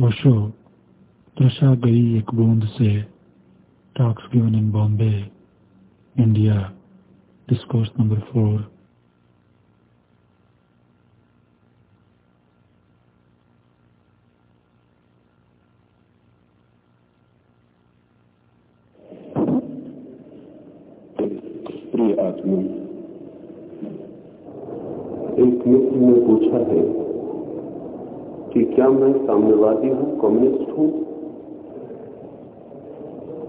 ओशो त्रशा गई एक बूंद से talks given in Bombay India discourse number four प्रिय आदमी एक मित्र ने पूछा है कि क्या मैं साम्यवादी हूँ, कम्युनिस्ट हूँ?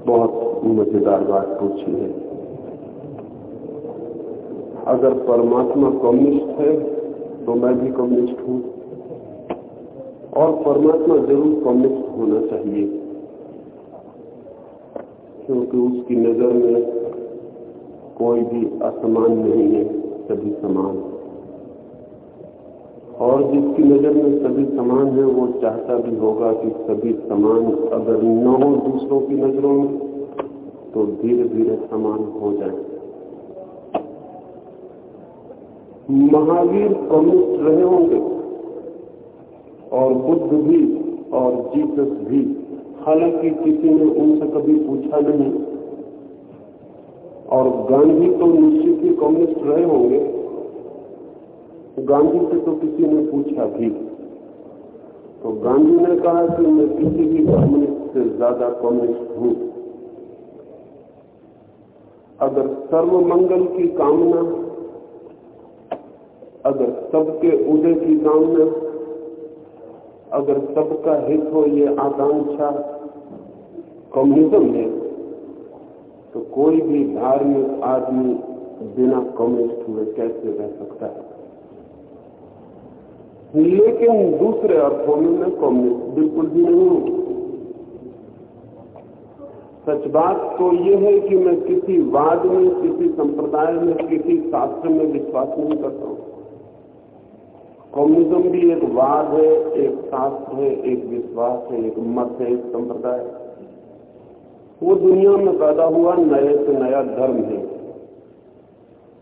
बहुत मज़ेदार बात पूछी है। अगर परमात्मा कम्युनिस्ट है तो मैं भी कम्युनिस्ट हूँ। और परमात्मा ज़रूर कम्युनिस्ट होना चाहिए, क्योंकि उसकी नज़र में कोई भी असमान नहीं है, सभी समान। और जिसकी नज़र में सभी समान है, वो चाहता भी होगा कि सभी समान अगर न हो दूसरों की नज़रों में तो धीरे धीरे समान हो जाए। महावीर कम्युनिस्ट रहे होंगे, और बुद्ध भी, और जीसस भी। हालाँकि किसी ने उनसे कभी पूछा नहीं, और गांधी तो निश्चित ही कम्युनिस्ट रहे होंगे। गांधी से तो किसी ने पूछा भी। तो गांधी ने कहा कि मैं किसी भी कम्युनिस्ट से ज़्यादा कम्युनिस्ट हूँ। अगर सर्व मंगल की कामना, अगर सबके उदय की कामना, अगर सबका हित हो ये आकांक्षा कम्युनिज्म है तो कोई भी धार्मिक आदमी बिना कम्युनिस्ट हुए कैसे रह सकता है? लेकिन दूसरे अर्थों में मैं कम्युनिस्ट बिल्कुल भी नहीं हूँ। सच बात तो यह है कि मैं किसी वाद में, किसी संप्रदाय में, किसी शास्त्र में विश्वास नहीं करता हूँ। कम्युनिज्म भी एक वाद है, एक शास्त्र है, एक विश्वास है, एक मत है, एक संप्रदाय। वो दुनिया में पैदा हुआ नए से नया धर्म है।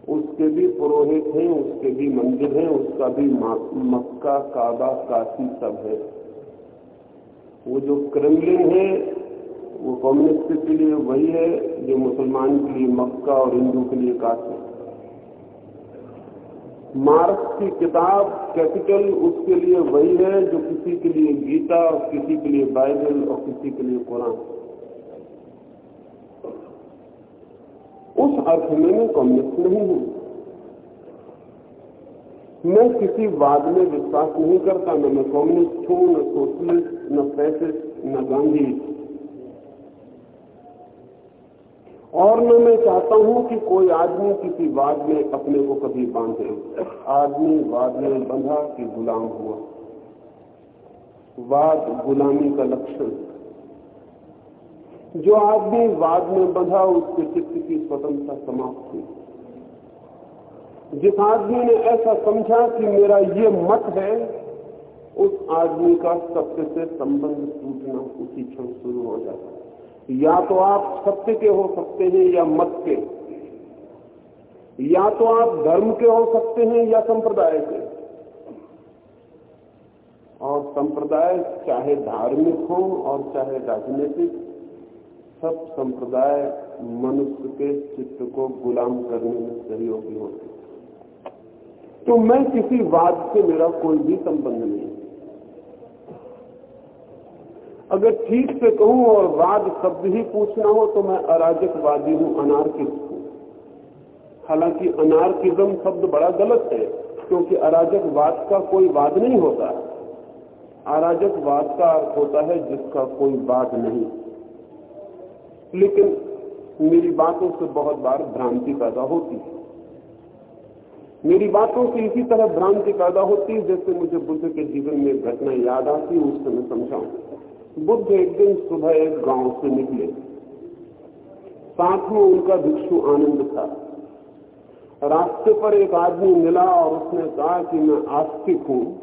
उसके भी पुरोहित हैं, उसके भी मंदिर हैं, उसका भी मक्का काबा काशी सब है। वो जो क्रेमलिन है, वो कम्युनिस्ट के लिए वही है, जो मुसलमान के लिए मक्का और हिंदू के लिए काशी मार्क्स की किताब कैपिटल उसके लिए वही है, जो किसी के लिए गीता और किसी के लिए बाइबल और किसी के लिए कुरान। उस अर्थ में मैं कम्युनिस्ट नहीं हूँ। मैं किसी वाद में विश्वास नहीं करता, न मैं कम्युनिस्ट हूँ, न सोशलिस्ट न फैसिस्ट न गांधी। और न मैं चाहता हूँ कि कोई आदमी किसी वाद में अपने को कभी बांधे। आदमी वाद में बंधा कि गुलाम हुआ। वाद गुलामी का लक्षण। जो आदमी वाद में बंधा, उसके चित्त की स्वतंत्रता समाप्त हुई। जिस आदमी ने ऐसा समझा कि मेरा ये मत है, उस आदमी का सत्य से संबंध टूटना उसी क्षण शुरू हो जाता है। या तो आप सत्य के हो सकते हैं या मत के। या तो आप धर्म के हो सकते हैं या संप्रदाय के। और संप्रदाय चाहे धार्मिक हो और चाहे राजनीतिक, सब संप्रदाय मनुष्य के चित्त को गुलाम करने में सहयोगी होते तो मैं किसी वाद से मेरा कोई भी संबंध नहीं अगर ठीक से कहूँ और वाद शब्द ही पूछना हो तो मैं अराजकवादी हूँ, अनार्किस्ट हूँ। हालाँकि अनार्किज्म शब्द बड़ा गलत है, क्योंकि अराजकवाद का कोई वाद नहीं होता। अराजकवाद का अर्थ होता है जिसका कोई वाद नहीं। लेकिन मेरी बातों से बहुत बार भ्रांति पैदा होती है। मेरी बातों से इसी तरह भ्रांति पैदा होती है, जैसे मुझे बुद्ध के जीवन में घटना याद आती है उससे मैं समझाऊं। बुद्ध एक दिन सुबह एक गाँव से निकले। साथ में उनका भिक्षु आनंद था। रास्ते पर एक आदमी मिला और उसने कहा कि मैं आस्तिक हूँ,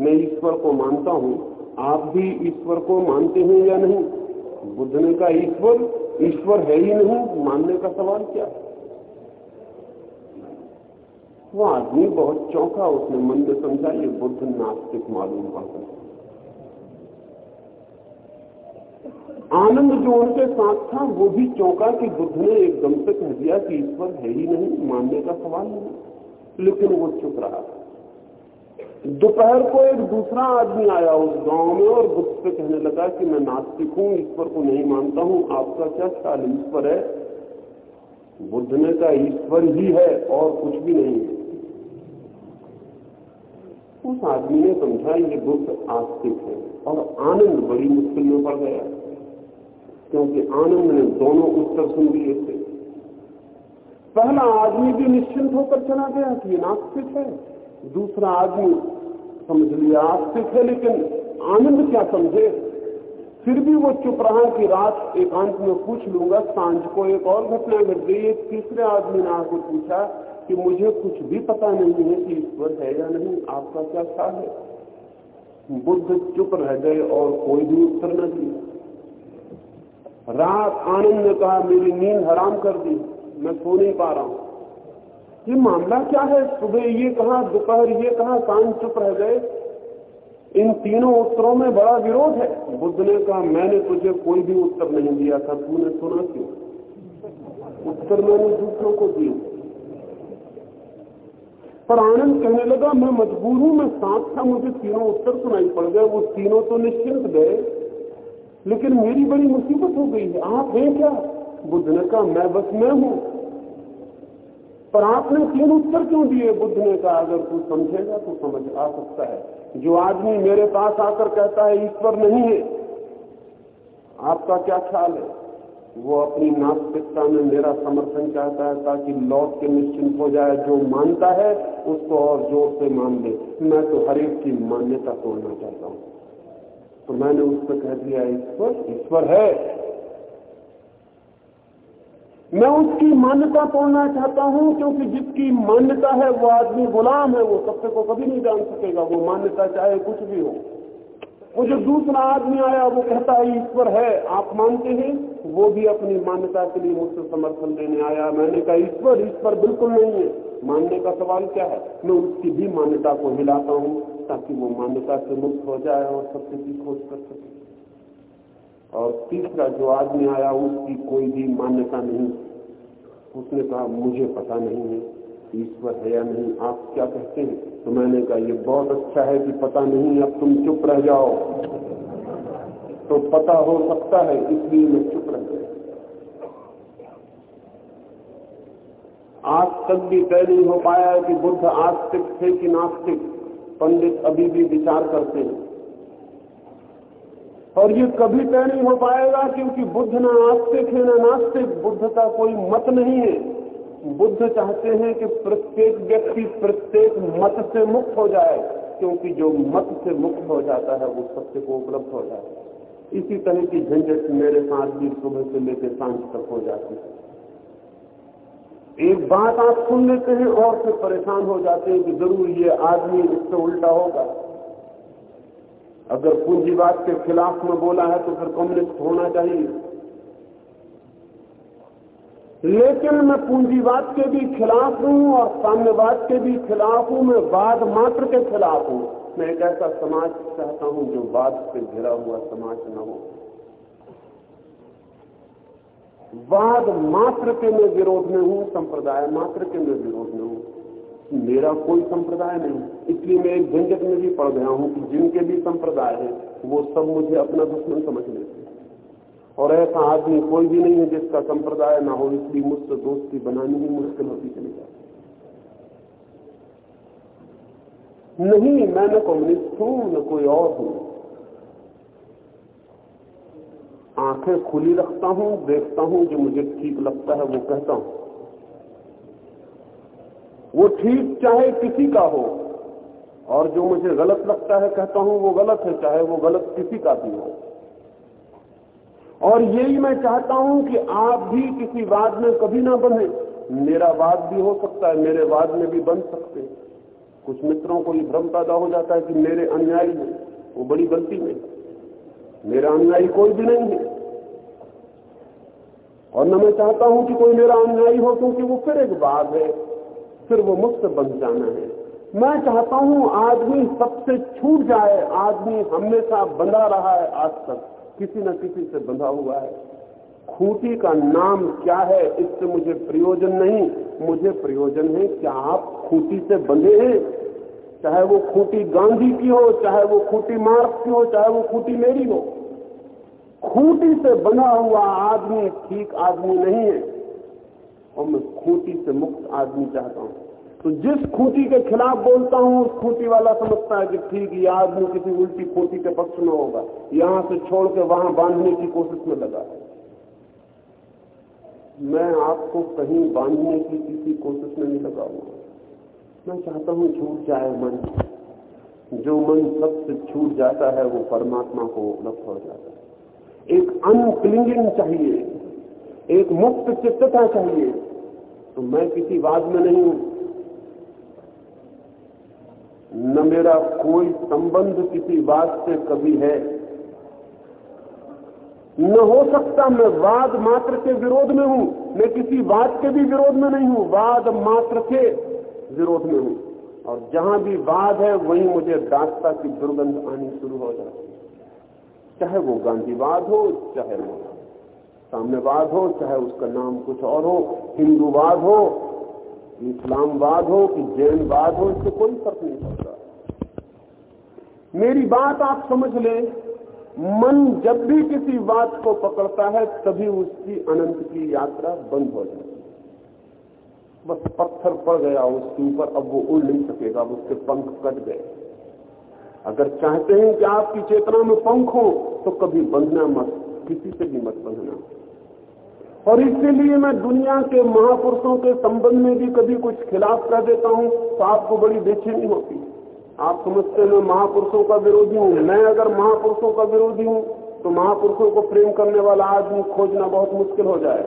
मैं ईश्वर को मानता हूँ। आप भी ईश्वर को मानते हैं या नहीं? बुद्ध ने कहा, ईश्वर ईश्वर है ही नहीं। मानने का सवाल क्या वो आदमी बहुत चौंका, उसने मन में समझा, ये बुद्ध नास्तिक मालूम पड़ता आनंद जो उनके साथ था, वो भी चौंका कि बुद्ध ने एकदम से कह दिया कि ईश्वर है ही नहीं, मानने का सवाल नहीं। लेकिन वो चुप रहा। दोपहर को एक दूसरा आदमी आया उस गाँव में और बुद्ध से कहने लगा कि मैं नास्तिक हूँ, ईश्वर को नहीं मानता हूँ, आपका क्या ख्याल ईश्वर है? बुद्ध ने कहा, ईश्वर ही है और कुछ भी नहीं है। उस आदमी ने समझा, ये बुद्ध आस्तिक है। और आनंद बड़ी मुश्किल में पड़ गया, क्योंकि आनंद ने दोनों उत्तर सुन लिए थे। पहला आदमी भी निश्चिंत होकर चला गया कि नास्तिक है। दूसरा आदमी समझ लिया, आस्तिक है, लेकिन आनंद क्या समझे? फिर भी वो चुप रहा कि रात एकांत में पूछ लूँगा, साँझ को एक और घटना घट गई। तीसरे आदमी ने आकर पूछा कि मुझे कुछ भी पता नहीं है कि ईश्वर है या नहीं, आपका क्या ख्याल है? बुद्ध चुप रह गए और कोई भी उत्तर न दिया। रात आनंद ने कहा, मेरी नींद हराम कर दी, मैं सो नहीं पा रहा हूँ। ये मामला क्या है? सुबह ये कहा, दोपहर ये कहा साँझ चुप रह गए। इन तीनों उत्तरों में बड़ा विरोध है। बुद्ध ने कहा, मैंने तुझे कोई भी उत्तर नहीं दिया था तूने सुना क्यों? उत्तर मैंने दूसरों को दिए पर आनंद कहने लगा, मैं मजबूर हूँ, मैं साथ था, मुझे तीनों उत्तर सुनाई पड़ गए, वो तीनों तो निश्चिंत गए। लेकिन मेरी बड़ी मुसीबत हो गई है। आप हैं क्या? बुद्ध ने कहा, मैं बस मैं हूँ। पर आपने तीन उत्तर क्यों दिए? बुद्ध ने कहा, अगर तू समझेगा तो समझ आ सकता है। जो आदमी मेरे पास आकर कहता है, ईश्वर नहीं है, आपका क्या ख्याल है? वो अपनी नास्तिकता में मेरा समर्थन चाहता है ताकि लौट के निश्चिंत हो जाए, जो मानता है, उसको और ज़ोर से मान ले। मैं तो हर एक की मान्यता तोड़ना चाहता हूँ। तो मैंने उससे कह दिया, ईश्वर ईश्वर है। मैं उसकी मान्यता तोड़ना चाहता हूँ, क्योंकि जिसकी मान्यता है वो आदमी गुलाम है, वो सत्य को कभी नहीं जान सकेगा। वो मान्यता चाहे कुछ भी हो। वो जो दूसरा आदमी आया, वो कहता है, ईश्वर है, आप मानते हैं? वो भी अपनी मान्यता के लिए मुझसे समर्थन देने आया। मैंने कहा, ईश्वर ईश्वर बिल्कुल नहीं है। मानने का सवाल क्या है? मैं उसकी भी मान्यता को हिलाता हूँ, ताकि वो मान्यता से मुक्त हो जाए और सत्य की खोज कर सके। और तीसरा जो आदमी आया, उसकी कोई भी मान्यता नहीं। उसने कहा, मुझे पता नहीं है। ईश्वर है या नहीं? आप क्या कहते हैं? तो मैंने कहा, ये बहुत अच्छा है कि पता नहीं अब तुम चुप रह जाओ। तो पता हो सकता है, इसलिए मैं चुप रह गया। आज तक भी तय नहीं हो पाया कि बुद्ध आस्तिक थे कि नास्तिक। पंडित अभी भी विचार करते हैं। और ये कभी तय नहीं हो पाएगा क्योंकि बुद्ध ना आस्तिक है, ना नास्तिक। बुद्ध का कोई मत नहीं है। बुद्ध चाहते हैं कि प्रत्येक व्यक्ति प्रत्येक मत से मुक्त हो जाए, क्योंकि जो मत से मुक्त हो जाता है, वो सत्य को उपलब्ध हो जाता है। इसी तरह की झंझट मेरे साथ भी सुबह से लेकर साँझ तक हो जाती है। एक बात आप सुन लेते हैं और फिर परेशान हो जाते हैं कि ज़रूर ये आदमी इससे उल्टा होगा। अगर पूंजीवाद के खिलाफ में बोला है तो फिर कम्युनिस्ट होना चाहिए। लेकिन मैं पूंजीवाद के भी खिलाफ हूँ और साम्यवाद के भी खिलाफ हूँ, मैं वाद मात्र के खिलाफ हूँ। मैं एक ऐसा समाज चाहता हूँ जो वाद से घिरा हुआ समाज न हो। वाद मात्र के मैं विरोध में हूँ, संप्रदाय मात्र के मैं विरोध में हूँ। मेरा कोई संप्रदाय नहीं, इसलिए मैं एक झंझट में भी पड़ गया हूँ कि जिनके भी संप्रदाय है, वो सब मुझे अपना दुश्मन समझ लेते और ऐसा आदमी कोई भी नहीं है जिसका संप्रदाय ना हो, इसलिए मुझसे दोस्ती बनानी ही मुश्किल होती चली जाती नहीं, मैं न कम्युनिस्ट हूँ, न कोई और हूँ। आँखें खुली रखता हूँ, देखता हूँ, जो मुझे ठीक लगता है वो कहता हूँ। वो ठीक चाहे किसी का हो, और जो मुझे गलत लगता है कहता हूँ, वो गलत है, चाहे वो गलत किसी का भी हो। और यही मैं चाहता हूँ कि आप भी किसी वाद में कभी ना बने मेरा वाद भी हो सकता है, मेरे वाद में भी बन सकते कुछ मित्रों को ये भ्रम पैदा हो जाता है कि मेरे अनुयायी हैं, वो बड़ी गलती में मेरा अनुयायी कोई भी नहीं है। और न मैं चाहता हूँ कि कोई मेरा अनुयायी हो, क्योंकि वो फिर एक बात है, फिर वो मुझसे बन जाना है। मैं चाहता हूँ आदमी सबसे छूट जाए, आदमी हमेशा बंधा रहा है आज तक। किसी न किसी से बंधा हुआ है। खूंटी का नाम क्या है, इससे मुझे प्रयोजन नहीं। मुझे प्रयोजन है क्या आप खूंटी से बंधे हैं। चाहे वो खूंटी गांधी की हो, चाहे वो खूंटी मार्क्स की हो, चाहे वो खूंटी मेरी हो। खूंटी से बंधा हुआ आदमी ठीक आदमी नहीं है। और मैं खूंटी से मुक्त आदमी चाहता हूँ। तो जिस खूंटी के खिलाफ बोलता हूँ, उस खूंटी वाला समझता है कि ठीक ये आदमी किसी उल्टी खूंटी के पक्ष में होगा। यहाँ से छोड़ के वहाँ बांधने की कोशिश में लगा है। मैं आपको कहीं बांधने की किसी कोशिश में नहीं लगा हुआ मैं चाहता हूँ छूट जाए मन। जो मन सबसे छूट जाता है, वो परमात्मा को उपलब्ध हो जाता है। एक अनक्लिंगिंग चाहिए, एक मुक्त चित्तता चाहिए। तो मैं किसी वाद में नहीं हूँ। न मेरा कोई संबंध किसी बात से कभी है। न हो सकता मैं वाद मात्र के विरोध में हूँ, मैं किसी बात के भी विरोध में नहीं हूँ, वाद मात्र के विरोध में हूँ। और जहाँ भी वाद है, वहीं मुझे दास्ता की दुर्गंध आनी शुरू हो जाती है। चाहे वो गांधीवाद हो, चाहे वो साम्यवाद हो, चाहे उसका नाम कुछ और हो, हिंदूवाद हो इस्लामवाद हो कि जैनवाद हो, इससे कोई फ़र्क नहीं पड़ता। मेरी बात आप समझ लें, मन जब भी किसी बात को पकड़ता है, तभी उसकी अनंत की यात्रा बंद हो जाती है। बस पत्थर पड़ गया उसके ऊपर, अब वो उड़ नहीं सकेगा उसके पंख कट गए। अगर चाहते हैं कि आपकी चेतना में पंख हो तो कभी बंधना मत, किसी से भी मत बंधना। और इसीलिए मैं दुनिया के महापुरुषों के संबंध में भी कभी कुछ खिलाफ कर देता हूँ तो आपको बड़ी बेचैनी होती आप समझते हैं मैं महापुरुषों का विरोधी हूँ। मैं अगर महापुरुषों का विरोधी हूँ तो महापुरुषों को प्रेम करने वाला आदमी खोजना बहुत मुश्किल हो जाए।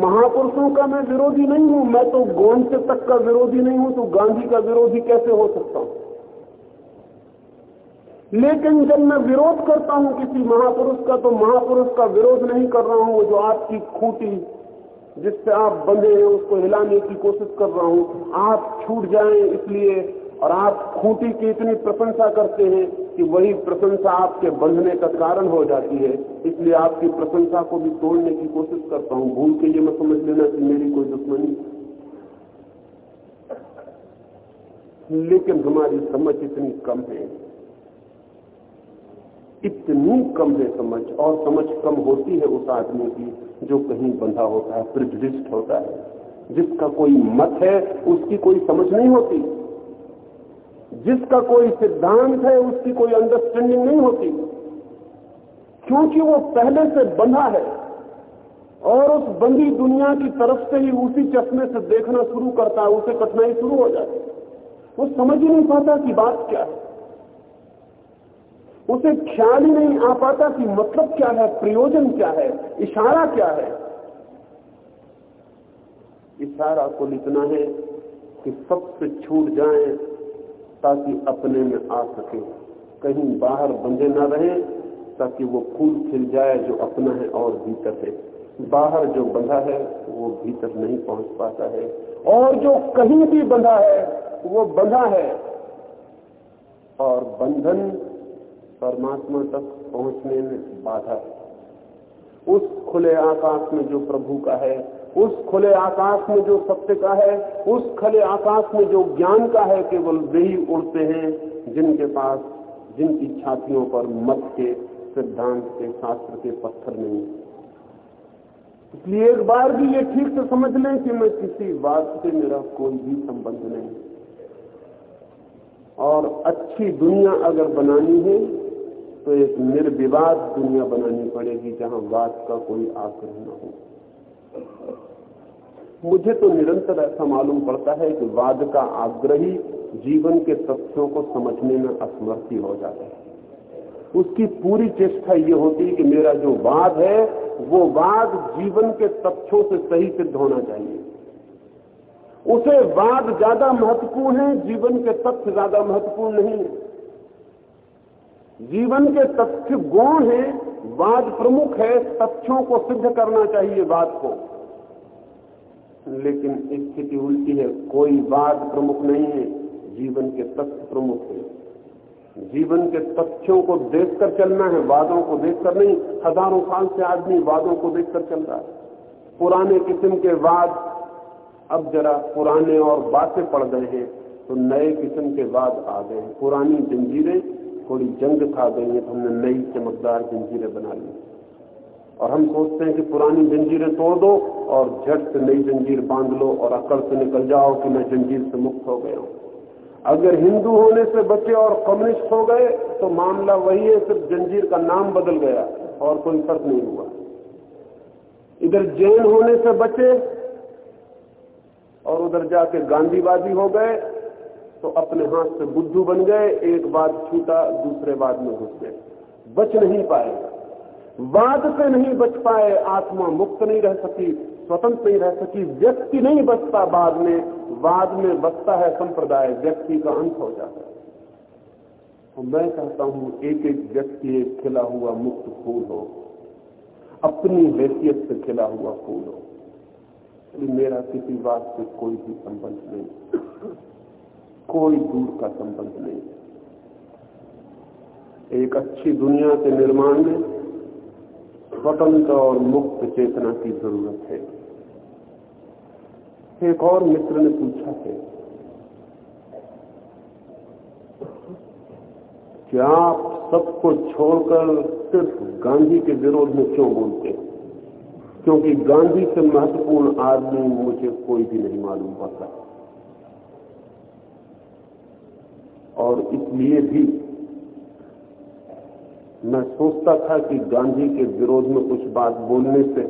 महापुरुषों का मैं विरोधी नहीं हूँ, मैं तो गोंड तक का विरोधी नहीं हूँ तो गांधी का विरोधी कैसे हो सकता हूँ? लेकिन जब मैं विरोध करता हूँ किसी महापुरुष का तो महापुरुष का विरोध नहीं कर रहा हूँ जो आपकी खूटी जिससे आप बंधे हैं, उसको हिलाने की कोशिश कर रहा हूँ। आप छूट जाएँ इसलिए, और आप खूंटी की इतनी प्रशंसा करते हैं कि वही प्रशंसा आपके बंधने का कारण हो जाती है। इसलिए आपकी प्रशंसा को भी तोड़ने की कोशिश करता हूँ। भूल के ये मैं समझ लेना कि मेरी कोई दुश्मनी। लेकिन हमारी समझ इतनी कम है। इतनी कम है समझ, और समझ कम होती है उस आदमी की जो कहीं बंधा होता है प्रिजडिस्ट होता है। जिसका कोई मत है, उसकी कोई समझ नहीं होती। जिसका कोई सिद्धांत है, उसकी कोई अंडरस्टैंडिंग नहीं होती। क्योंकि वो पहले से बंधा है, और उस बंदी दुनिया की तरफ़ से ही उसी चश्मे से देखना शुरू करता है, उसे कठिनाई शुरू हो जाती है। वो समझ ही नहीं पाता कि बात क्या है। उसे ख्याल ही नहीं आ पाता कि मतलब क्या है, प्रयोजन क्या है, इशारा क्या है। इशारा कुल इतना है कि सबसे छूट जाए ताकि अपने में आ सके। कहीं बाहर बंधे ना रहे ताकि वो फूल खिल जाए जो अपना है और भीतर है। बाहर जो बंधा है, वो भीतर नहीं पहुँच पाता है। और जो कहीं भी बंधा है, वो बंधा है। और बंधन परमात्मा तक पहुँचने में बाधा है। उस खुले आकाश में जो प्रभु का है, उस खुले आकाश में जो सत्य का है, उस खुले आकाश में जो ज्ञान का है, केवल वही उड़ते हैं जिनके पास, जिनकी छातियों पर मत के सिद्धांत के शास्त्र के पत्थर नहीं इसलिए एक बार भी ये ठीक से समझ लें कि मैं किसी बात से मेरा कोई भी संबंध नहीं। और अच्छी दुनिया अगर बनानी है तो एक निर्विवाद दुनिया बनानी पड़ेगी जहाँ वाद का कोई आग्रह न हो। मुझे तो निरंतर ऐसा मालूम पड़ता है कि वाद का आग्रही जीवन के तथ्यों को समझने में असमर्थी हो जाता है। उसकी पूरी चेष्टा ये होती है कि मेरा जो वाद है, वो वाद जीवन के तथ्यों से सही सिद्ध होना चाहिए। उसे वाद ज़्यादा महत्वपूर्ण है, जीवन के तथ्य ज़्यादा महत्वपूर्ण नहीं है। जीवन के तथ्य गौण है वाद प्रमुख है, तथ्यों को सिद्ध करना चाहिए वाद को। लेकिन स्थिति उल्टी है, कोई वाद प्रमुख नहीं है, जीवन के तथ्य प्रमुख है। जीवन के तथ्यों को देखकर चलना है, वादों को देखकर नहीं, हज़ारों साल से आदमी वादों को देखकर चल रहा है। पुराने किस्म के वाद, अब जरा पुराने और बातें पड़ गए हैं तो नए किस्म के वाद आ गए हैं। पुरानी जंजीरें थोड़ी जंग खा गई है तो हमने नई चमकदार जंजीरें बना ली। और हम सोचते हैं कि पुरानी जंजीरें तोड़ दो और झट से नई जंजीर बाँध लो और अकल से निकल जाओ कि मैं जंजीर से मुक्त हो गया हूँ। अगर हिंदू होने से बचे और कम्युनिस्ट हो गए तो मामला वही है, सिर्फ़ जंजीर का नाम बदल गया और कोई फ़र्क नहीं हुआ। इधर जैन होने से बचे और उधर जाके गांधीवादी हो गए तो अपने हाथ से बुद्धू बन गए, एक बात छूटा, दूसरे बाद में घुस गए। बच नहीं पाए। वाद से नहीं बच पाए, आत्मा मुक्त नहीं रह सकी, स्वतंत्र नहीं रह सकी, व्यक्ति नहीं बचता बाद में, वाद में बचता है संप्रदाय, व्यक्ति का अंत हो जाता है। तो मैं कहता हूँ एक एक व्यक्ति एक खिला हुआ मुक्त फूल हो, अपनी हैसियत से खिला हुआ फूल हो। मेरा किसी बात से कोई भी संबंध नहीं। कोई दूर का संबंध नहीं। एक अच्छी दुनिया के निर्माण में स्वतंत्र और मुक्त चेतना की ज़रूरत है। एक और मित्र ने पूछा है कि आप सबको छोड़कर सिर्फ़ गांधी के विरोध में क्यों बोलते हैं? क्योंकि गांधी से महत्वपूर्ण आदमी मुझे कोई भी नहीं मालूम पड़ता। और इसलिए भी मैं सोचता था कि गांधी के विरोध में कुछ बात बोलने से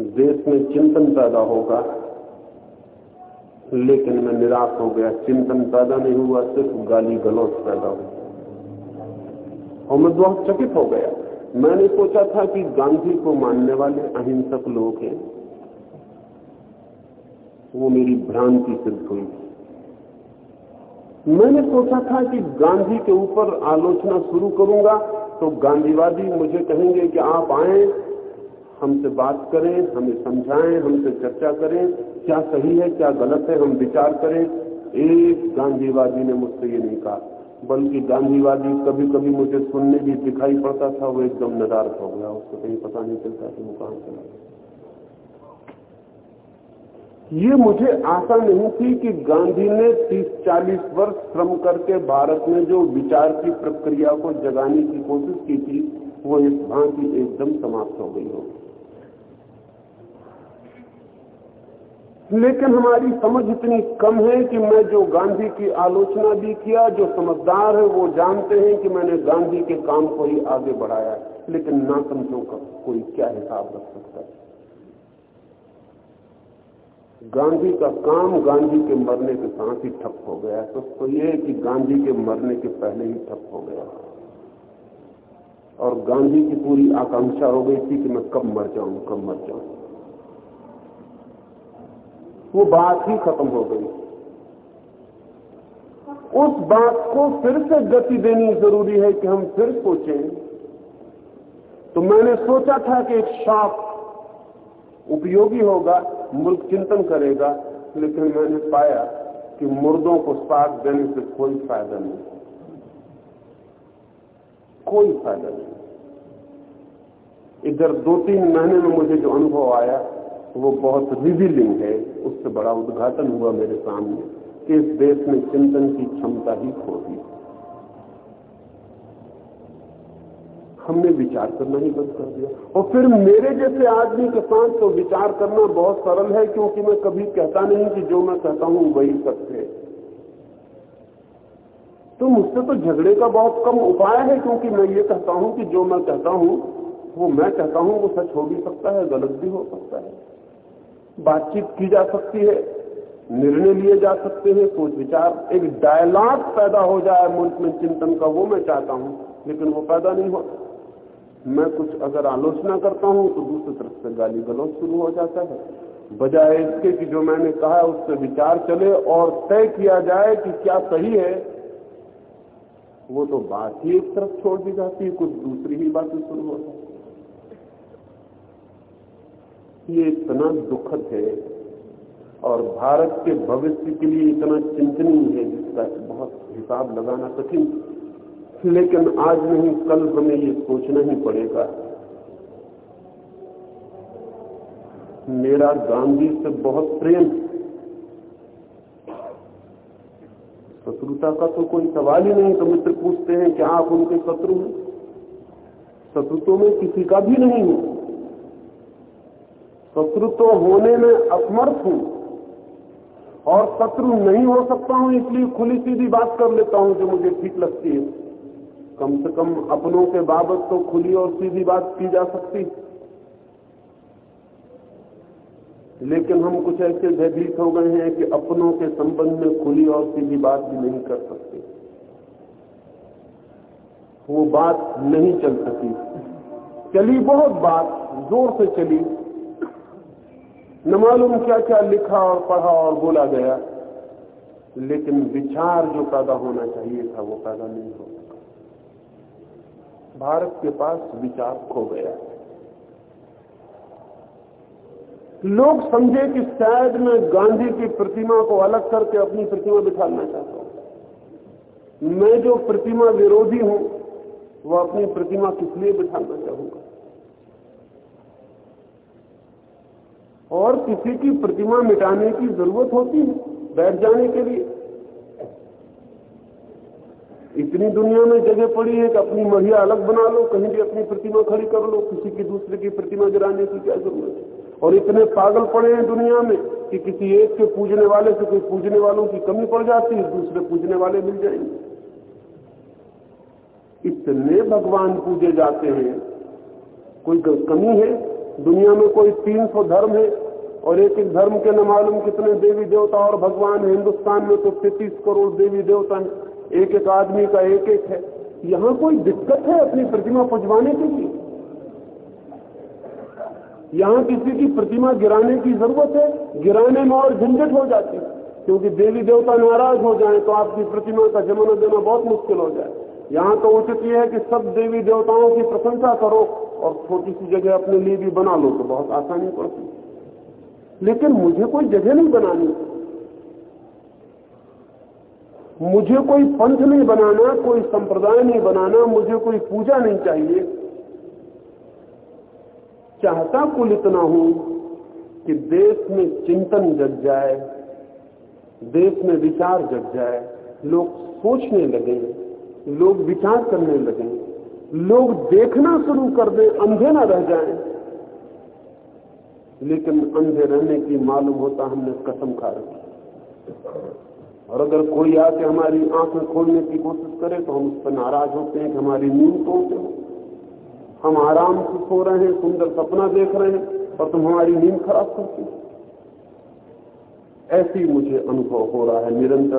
देश में चिंतन पैदा होगा, लेकिन मैं निराश हो गया। चिंतन पैदा नहीं हुआ, सिर्फ़ गाली गलौज पैदा हुआ। और मैं बहुत चकित हो गया। मैंने सोचा था कि गांधी को मानने वाले अहिंसक लोग हैं। वो मेरी भ्रांति सिद्ध हुई। मैंने सोचा था कि गांधी के ऊपर आलोचना शुरू करूँगा तो गांधीवादी मुझे कहेंगे कि आप आए, हमसे बात करें, हमें समझाएँ, हमसे चर्चा करें, क्या सही है, क्या गलत है, हम विचार करें। एक गांधीवादी ने मुझसे ये नहीं कहा, बल्कि गांधीवादी कभी कभी मुझे सुनने भी दिखाई पड़ता था, वो एकदम नदारत हो गया, उसको कहीं पता नहीं चलता कि वो कहाँ चला गया। ये मुझे आशा नहीं थी कि गांधी ने 30-40 वर्ष श्रम करके भारत में जो विचार की प्रक्रिया को जगाने की कोशिश की थी, वो इस भांति एकदम समाप्त हो गई हो लेकिन हमारी समझ इतनी कम है कि मैं जो गांधी की आलोचना भी किया, जो समझदार है, वो जानते हैं कि मैंने गांधी के काम को ही आगे बढ़ाया, लेकिन ना समझो का, कोई क्या हिसाब रख सकता है। गांधी का काम गांधी के मरने के साथ ही ठप हो गया। तो, तो यह है कि गांधी के मरने के पहले ही ठप हो गया। और गांधी की पूरी आकांक्षा हो गई थी कि मैं कब मर जाऊँ कब मर जाऊँ। वो बात ही खत्म हो गई। उस बात को फिर से गति देनी ज़रूरी है कि हम फिर सोचें। तो मैंने सोचा था कि एक शॉक उपयोगी होगा, मुल्क चिंतन करेगा, लेकिन मैंने पाया कि मुर्दों को साथ देने से कोई फ़ायदा नहीं। कोई फ़ायदा नहीं। इधर दो तीन महीने में मुझे जो अनुभव आया, वो बहुत रिविलिंग है। उससे बड़ा उद्घाटन हुआ मेरे सामने कि इस देश में चिंतन की क्षमता ही खो दी हमने विचार करना ही बंद कर दिया। और फिर मेरे जैसे आदमी के साथ तो विचार करना बहुत सरल है, क्योंकि मैं कभी कहता नहीं कि जो मैं कहता हूँ वही सत्य है। तो मुझसे तो झगड़े का बहुत कम उपाय है, क्योंकि मैं ये कहता हूँ कि जो मैं कहता हूँ, वो मैं कहता हूँ, वो सच हो भी सकता है, गलत भी हो सकता है। बातचीत की जा सकती है, निर्णय लिए जा सकते हैं, सोच विचार, एक डायलॉग पैदा हो जाए मुल्क में चिंतन का, वो मैं चाहता हूँ, लेकिन वो पैदा नहीं होता। मैं कुछ अगर आलोचना करता हूँ तो दूसरी तरफ़ से गाली गलौज शुरू हो जाता है। बजाय इसके कि जो मैंने कहा है उससे विचार चले और तय किया जाए कि क्या सही है, वो तो बात ही एक तरफ़ छोड़ दी जाती है, कुछ दूसरी ही बातें शुरू हो जाती ये इतना दुखद है और भारत के भविष्य के लिए इतना चिंतनीय है, जिसका बहुत हिसाब लगाना कठिन लेकिन आज नहीं, कल हमें ये सोचना ही पड़ेगा। मेरा गांधी से बहुत प्रेम। शत्रुता का तो कोई सवाल ही नहीं तो मित्र पूछते हैं क्या आप उनके शत्रु हैं। शत्रु तो में किसी का भी नहीं हूँ। शत्रु तो होने में असमर्थ हूँ। और शत्रु नहीं हो सकता हूँ, इसलिए खुली सीधी बात कर लेता हूँ जो मुझे ठीक लगती है। कम से कम अपनों के बाबत तो खुली और सीधी बात की जा सकती। लेकिन हम कुछ ऐसे भयभीत हो गए हैं कि अपनों के संबंध में खुली और सीधी बात भी नहीं कर सकते। वो बात नहीं चल सकी। चली बहुत बात, ज़ोर से चली। न मालूम क्या क्या लिखा और पढ़ा और बोला गया, लेकिन विचार जो पैदा होना चाहिए था वो पैदा नहीं हो सका भारत के पास विचार खो गया। लोग समझे कि शायद मैं गांधी की प्रतिमा को अलग करके अपनी प्रतिमा बिठाना चाहता हूँ। मैं जो प्रतिमा विरोधी हूँ वो अपनी प्रतिमा किस लिए बिठाना चाहूँगा? और किसी की प्रतिमा मिटाने की ज़रूरत होती है बैठ जाने के लिए। इतनी दुनिया में जगह पड़ी है कि अपनी महिला अलग बना लो, कहीं भी अपनी प्रतिमा खड़ी कर लो, किसी की दूसरे की प्रतिमा गिराने की क्या ज़रूरत है? और इतने पागल पड़े हैं दुनिया में कि किसी एक के पूजने वाले से कोई पूजने वालों की कमी पड़ जाती है, दूसरे पूजने वाले मिल जाएँगे। इतने भगवान पूजे जाते हैं। कोई कमी है? दुनिया में कोई तीन सौ धर्म है और एक एक धर्म के न मालूम कितने देवी देवता और भगवान हिंदुस्तान में तो तैतीस करोड़ देवी देवता हैं। एक एक आदमी का एक एक है। यहाँ कोई दिक्कत है अपनी प्रतिमा पहुंचवाने के लिए? यहाँ किसी की प्रतिमा गिराने की ज़रूरत है, गिराने में और झंझट हो जाती क्योंकि देवी देवता नाराज़ हो जाए तो आपकी प्रतिमा का जमाना देना बहुत मुश्किल हो जाए। यहाँ तो उचित यह है कि सब देवी देवताओं की प्रशंसा करो और छोटी सी जगह अपने लिए भी बना लो तो बहुत आसानी पड़ती लेकिन मुझे कोई जगह नहीं बनानी। मुझे कोई पंथ नहीं बनाना, कोई संप्रदाय नहीं बनाना, मुझे कोई पूजा नहीं चाहिए। चाहता कुल इतना हूँ कि देश में चिंतन जग जाए, देश में विचार जग जाए। लोग सोचने लगे, लोग विचार करने लगे, लोग देखना शुरू कर दें, अंधे ना रह जाएँ। लेकिन अंधे रहने की मालूम होता हमने कसम खा रखी। और अगर कोई आके हमारी आँखें खोलने की कोशिश करे तो हम उस पर नाराज़ होते हैं कि हमारी नींद तोड़ते हो। हम आराम से सो रहे हैं, सुंदर सपना देख रहे हैं और तुम हमारी नींद खराब करते करती ऐसी मुझे अनुभव हो रहा है निरंतर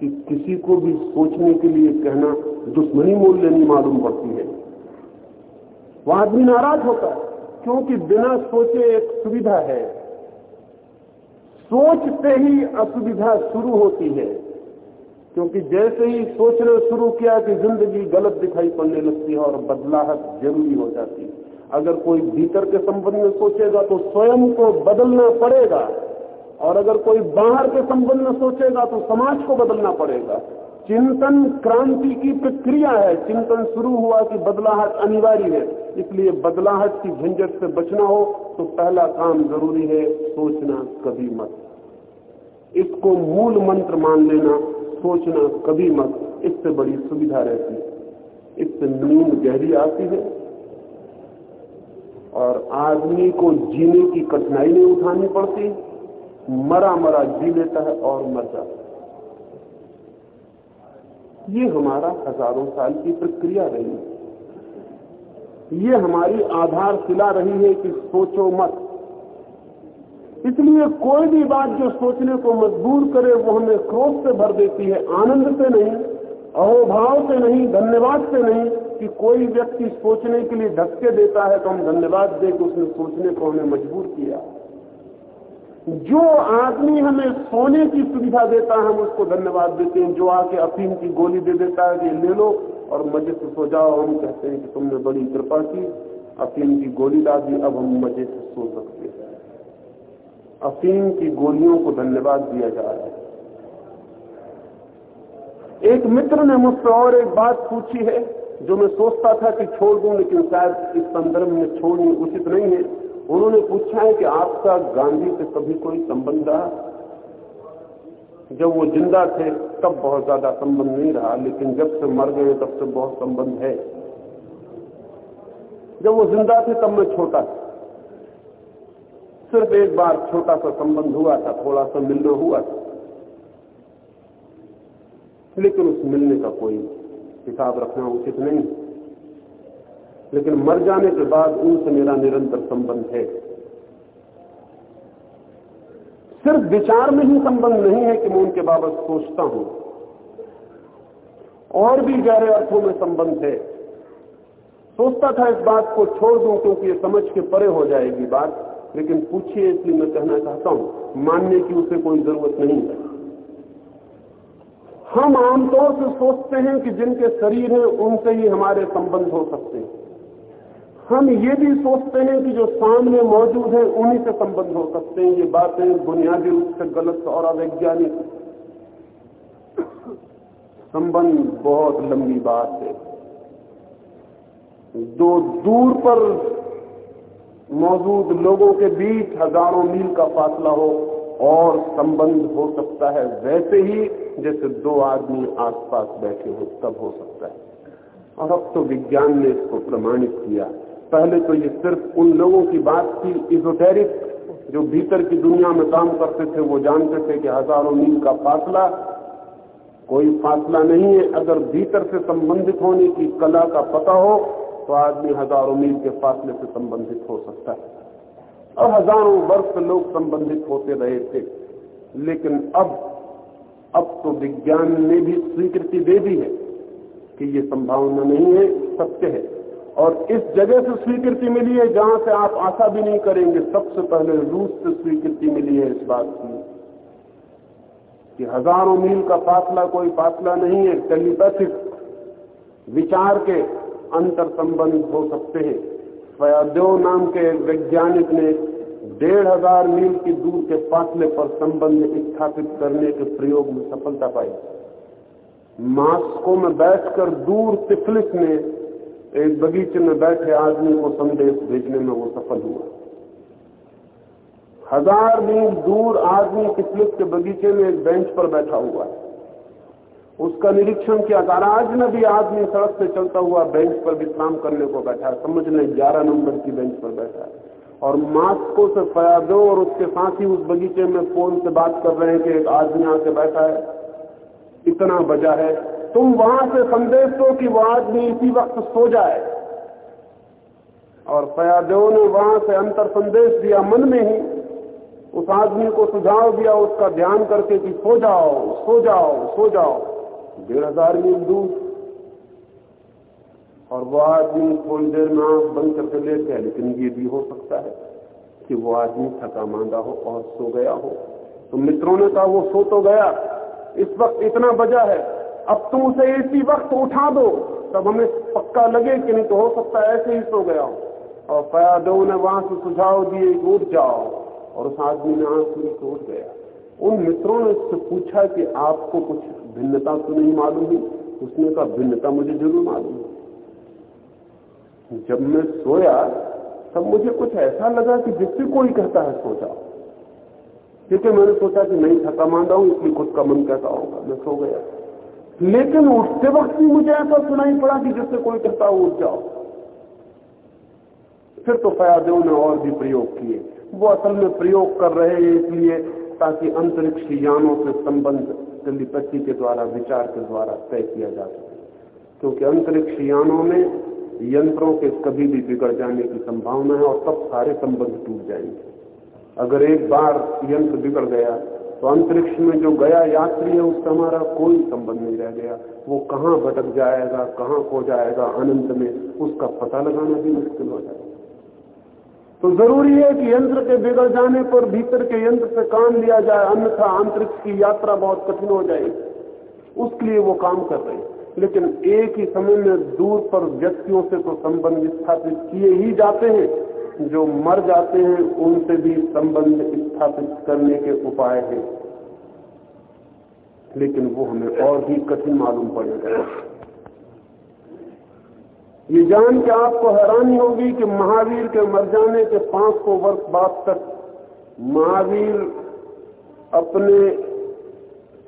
कि किसी को भी सोचने के लिए कहना दुश्मनी मोल लेनी मालूम पड़ती है। वो आदमी नाराज़ होता है, क्योंकि बिना सोचे एक सुविधा है। सोचते ही असुविधा शुरू होती है, क्योंकि जैसे ही सोचना शुरू किया कि ज़िंदगी गलत दिखाई पड़ने लगती है और बदलाहट ज़रूरी हो जाती है। अगर कोई भीतर के संबंध में सोचेगा तो स्वयं को बदलना पड़ेगा, और अगर कोई बाहर के संबंध में सोचेगा तो समाज को बदलना पड़ेगा। चिंतन क्रांति की प्रक्रिया है। चिंतन शुरू हुआ कि बदलाहट अनिवार्य है। इसलिए बदलाहट की झंझट से बचना हो तो पहला काम ज़रूरी है सोचना कभी मत। इसको मूल मंत्र मान लेना, सोचना कभी मत। इससे बड़ी सुविधा रहती है। इससे नींद गहरी आती है। और आदमी को जीने की कठिनाई नहीं उठानी पड़ती। मरा मरा जी लेता है और मर जाता है। ये हमारा हज़ारों साल की प्रक्रिया रही। है ये हमारी आधारशिला रही है कि सोचो मत। इसलिए कोई भी बात जो सोचने को मजबूर करे, वो हमें क्रोध से भर देती है, आनंद से नहीं, अहोभाव से नहीं, धन्यवाद से नहीं कि कोई व्यक्ति सोचने के लिए धक्के देता है तो हम धन्यवाद दे कि उसने सोचने को हमें मजबूर किया। जो आदमी हमें सोने की सुविधा देता है, हम उसको धन्यवाद देते हैं। जो आके अफीम की गोली दे देता है कि ले लो और मज़े से सो जाओ। हम कहते हैं कि तुमने बड़ी कृपा की। अफीम की गोली ला दी अब हम मज़े से सो सकते हैं। अफीम की गोलियों को धन्यवाद दिया जा रहा है। एक मित्र ने मुझसे और एक बात पूछी है, जो मैं सोचता था कि छोड़ दूँ, लेकिन शायद इस संदर्भ में छोड़नी उचित नहीं है। उन्होंने पूछा है कि आपका गांधी से कभी कोई संबंध रहा? जब वो ज़िंदा थे, तब बहुत ज़्यादा संबंध नहीं रहा, लेकिन जब से मर गए, तब से बहुत संबंध है। जब वो ज़िंदा थे, तब मैं छोटा था। सिर्फ़ एक बार छोटा सा संबंध हुआ था, थोड़ा सा मिलना हुआ था। लेकिन उस मिलने का कोई हिसाब रखना उचित नहीं। लेकिन मर जाने के बाद उनसे मेरा निरंतर संबंध है। सिर्फ़ विचार में ही संबंध नहीं है कि मैं उनके बाबत सोचता हूँ। और भी गहरे अर्थों में संबंध है। सोचता था इस बात को छोड़ दूँ क्योंकि ये समझ के परे हो जाएगी बात, लेकिन पूछिए इसलिए मैं कहना चाहता हूँ, मानने की उसे कोई ज़रूरत नहीं है। हम आमतौर से सोचते हैं कि जिनके शरीर हैं, उनसे ही हमारे संबंध हो सकते हैं। हम ये भी सोचते हैं कि जो सामने मौजूद है, उन्हीं से संबंध हो सकते हैं। ये बातें बुनियादी रूप से गलत और अवैज्ञानिक। संबंध बहुत लंबी बात है। दो दूर पर मौजूद लोगों के बीच हज़ारों मील का फासला हो, और संबंध हो सकता है वैसे ही, जैसे दो आदमी आसपास बैठे हो, तब हो सकता है। और अब तो विज्ञान ने इसको प्रमाणित किया। पहले तो ये सिर्फ़ उन लोगों की बात थी इजोटेरिक जो भीतर की दुनिया में काम करते थे, वो जानते थे कि हज़ारों मील का फासला, कोई फासला नहीं है। अगर भीतर से संबंधित होने की कला का पता हो तो आदमी हज़ारों मील के फासले से संबंधित हो सकता है। और हज़ारों वर्ष लोग संबंधित होते रहे थे। लेकिन अब अब तो विज्ञान ने भी स्वीकृति दे दी है कि ये संभावना नहीं है, सत्य है। और इस जगह से स्वीकृति मिली है जहाँ से आप आशा भी नहीं करेंगे। सबसे पहले रूस से स्वीकृति मिली है इस बात की कि हज़ारों मील का फासला, कोई फासला नहीं है, टेलीपैथिक विचार के अंतर संबंध हो सकते हैं। फयादेव नाम के वैज्ञानिक ने डेढ़ हज़ार मील की दूर के फासले पर संबंध स्थापित करने के प्रयोग में सफलता पाई। मास्को में बैठकर दूर तिफलिस में एक बगीचे में बैठे आदमी को संदेश भेजने में वो सफल हुआ। हज़ार मील दूर आदमी तिफलिस के बगीचे में एक बेंच पर बैठा हुआ है। उसका निरीक्षण किया आज न भी आदमी सड़क से चलता हुआ बेंच पर विश्राम करने को बैठा है। समझ लें, ग्यारह नंबर की बेंच पर बैठा है। और मास्को से फयादो और उसके साथ ही उस बगीचे में फ़ोन से बात कर रहे हैं कि एक आदमी आके बैठा है। इतना बजा है। तुम वहाँ से संदेश दो कि वो आदमी इसी वक्त सो जाए। और फयादेव ने वहाँ से अंतर संदेश दिया मन में ही। उस आदमी को सुझाव दिया, उसका ध्यान करके कि सो जाओ सो जाओ सो जाओ। डेढ़ हज़ार मील दूर। और वो आदमी थोड़ी देर में आँख बंद करके लेट गया लेकिन ये भी हो सकता है कि वो आदमी थका मांदा हो और सो गया हो। तो मित्रों ने कहा, वो सो तो गया। इस वक्त इतना बजा है। अब तुम उसे इसी वक्त उठा दो। तब हमें पक्का लगे कि नहीं तो हो सकता है ऐसे ही सो गया और फयादो ने वहाँ से सुझाव दिए, उठ जाओ। और उस आदमी ने ली तो उठ गया। उन मित्रों ने उससे पूछा कि आपको कुछ भिन्नता तो नहीं मालूम हुई? उसने कहा, भिन्नता मुझे ज़रूर मालूम जब मैं सोया, तब मुझे कुछ ऐसा लगा कि जिससे कोई कहता है सो जाओ। क्योंकि मैंने सोचा कि नहीं, थका मांदा हूँ, इसलिए खुद का मन कहता होगा। मैं सो गया। लेकिन उठते वक्त भी मुझे ऐसा सुनाई पड़ा कि जिससे कोई कहता हो उठ जाओ। फिर तो फयादेव ने और भी प्रयोग किए। वो असल में प्रयोग कर रहे हैं इसलिए ताकि अंतरिक्ष यानों से संबंध टेलीपैथी के द्वारा, विचार के द्वारा तय किया जा सके। क्योंकि अंतरिक्ष यानों में यंत्रों के कभी भी बिगड़ जाने की संभावना है और तब सारे संबंध टूट जाएँगे। अगर एक बार यंत्र बिगड़ गया तो अंतरिक्ष में जो गया यात्री है, उससे हमारा कोई संबंध नहीं रह गया। वो कहाँ भटक जाएगा, कहाँ खो जाएगा अनंत में, उसका पता लगाना भी मुश्किल हो जाएगा। तो ज़रूरी है कि यंत्र के बिगड़ जाने पर भीतर के यंत्र से काम लिया जाए, अन्यथा अंतरिक्ष की यात्रा बहुत कठिन हो जाएगी। उसके लिए वो काम कर रहे हैं। लेकिन एक ही समय में दूर पर व्यक्तियों से तो संबंध स्थापित किए ही जाते हैं। जो मर जाते हैं, उनसे भी संबंध स्थापित करने के उपाय हैं। लेकिन वो हमें और भी कठिन मालूम पड़ेगा ये जान के आपको हैरानी होगी कि महावीर के मर जाने के 500 वर्ष बाद तक महावीर अपने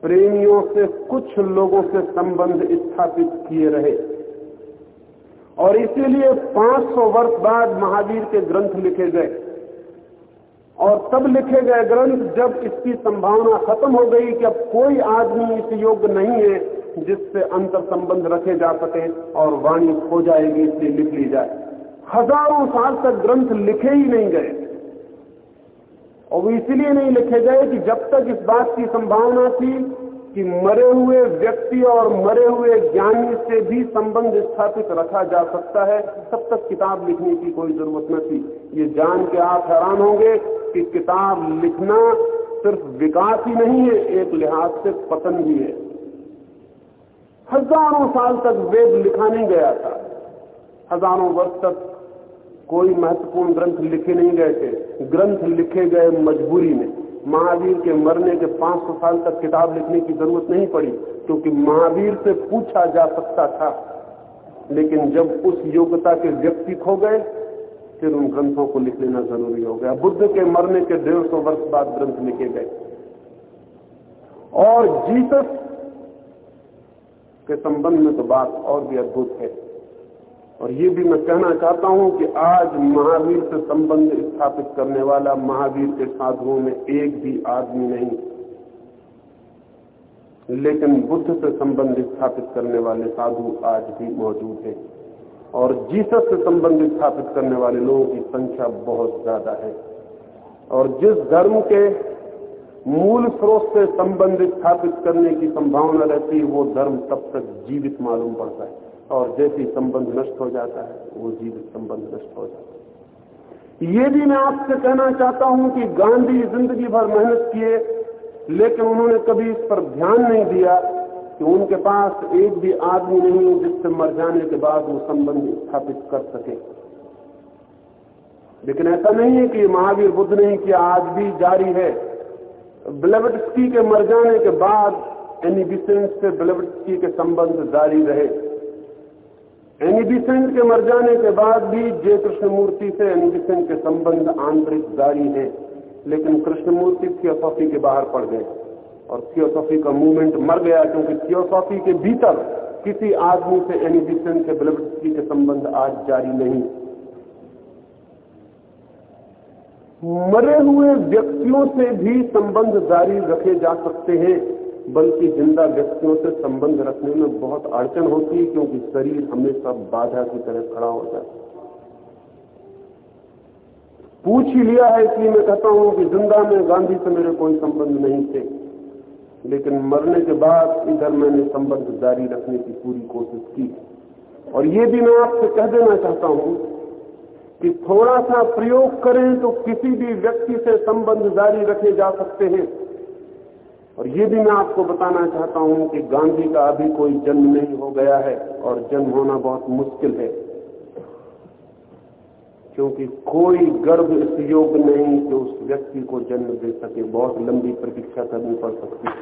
प्रेमियों से कुछ लोगों से संबंध स्थापित किए रहे। और इसीलिए 500 वर्ष बाद महावीर के ग्रंथ लिखे गए। और तब लिखे गए ग्रंथ जब इसकी संभावना खत्म हो गई कि अब कोई आदमी इस योग्य नहीं है जिससे अंतर संबंध रखे जा सके और वाणी खो जाएगी, इसलिए लिख ली जाए। हज़ारों साल तक ग्रंथ लिखे ही नहीं गए। और वो इसलिए नहीं लिखे गए कि जब तक इस बात की संभावना थी कि मरे हुए व्यक्ति और मरे हुए ज्ञानी से भी संबंध स्थापित रखा जा सकता है। तब तक किताब लिखने की कोई ज़रूरत न थी। ये जान के आप हैरान होंगे कि किताब लिखना सिर्फ़ विकास ही नहीं है, एक लिहाज से पतन भी है। हज़ारों साल तक वेद लिखा नहीं गया था। हज़ारों वर्ष तक कोई महत्वपूर्ण ग्रंथ लिखे नहीं गए थे। ग्रंथ लिखे गए मजबूरी में। महावीर के मरने के 500 साल तक किताब लिखने की ज़रूरत नहीं पड़ी, क्योंकि महावीर से पूछा जा सकता था। लेकिन जब उस योग्यता के व्यक्ति खो गए, फिर उन ग्रंथों को लिख लेना ज़रूरी हो गया। बुद्ध के मरने के डेढ़ सौ वर्ष बाद ग्रंथ लिखे गए। और जीसस के संबंध में तो बात और भी अद्भुत है। और ये भी मैं कहना चाहता हूँ कि आज महावीर से संबंध स्थापित करने वाला महावीर के साधुओं में एक भी आदमी नहीं। लेकिन बुद्ध से संबंध स्थापित करने वाले साधु आज भी मौजूद हैं। और जीसस से संबंध स्थापित करने वाले लोगों की संख्या बहुत ज़्यादा है। और जिस धर्म के मूल स्रोत से संबंध स्थापित करने की संभावना रहती है, वो धर्म तब तक जीवित मालूम पड़ता है। और जैसे संबंध नष्ट हो जाता है, वो जीवित संबंध नष्ट हो जाता है। ये भी मैं आपसे कहना चाहता हूँ कि गांधी ज़िंदगी भर मेहनत किए, लेकिन उन्होंने कभी इस पर ध्यान नहीं दिया कि उनके पास एक भी आदमी नहीं जिससे मर जाने के बाद वो संबंध स्थापित कर सके। लेकिन ऐसा नहीं है कि महावीर बुद्ध ने किया, आज भी जारी है। ब्लेवटस्की के मर जाने के बाद, एनी बिसेंट से ब्लेवटस्की के संबंध जारी रहे। एनिबिसेंट के मर जाने के बाद भी जय कृष्णमूर्ति से एनिबिसेंट के संबंध आंतरिक जारी है, लेकिन कृष्णमूर्ति थियोसॉफी के बाहर पड़ गए और थियोसॉफी का मूवमेंट मर गया क्योंकि थियोसॉफी के भीतर किसी आदमी से एनिबिसेंट के ब्लेवटस्की के संबंध आज जारी नहीं। मरे हुए व्यक्तियों से भी संबंध जारी रखे जा सकते हैं। बल्कि ज़िंदा व्यक्तियों से संबंध रखने में बहुत अड़चन होती है, क्योंकि शरीर हमेशा बाधा की तरह खड़ा हो जाता है। पूछ ही लिया है इसलिए मैं कहता हूँ कि ज़िंदा में गांधी से मेरे कोई संबंध नहीं थे, लेकिन मरने के बाद इधर मैंने संबंध जारी रखने की पूरी कोशिश की। और ये भी मैं आपसे कह देना चाहता हूँ कि थोड़ा सा प्रयोग करें तो किसी भी व्यक्ति से संबंध जारी रखे जा सकते हैं। और ये भी मैं आपको बताना चाहता हूँ कि गांधी का अभी कोई जन्म नहीं हो गया है और जन्म होना बहुत मुश्किल है। क्योंकि कोई गर्भ इस योग नहीं कि उस व्यक्ति को जन्म दे सके। बहुत लंबी प्रतीक्षा करनी पड़ सकती है।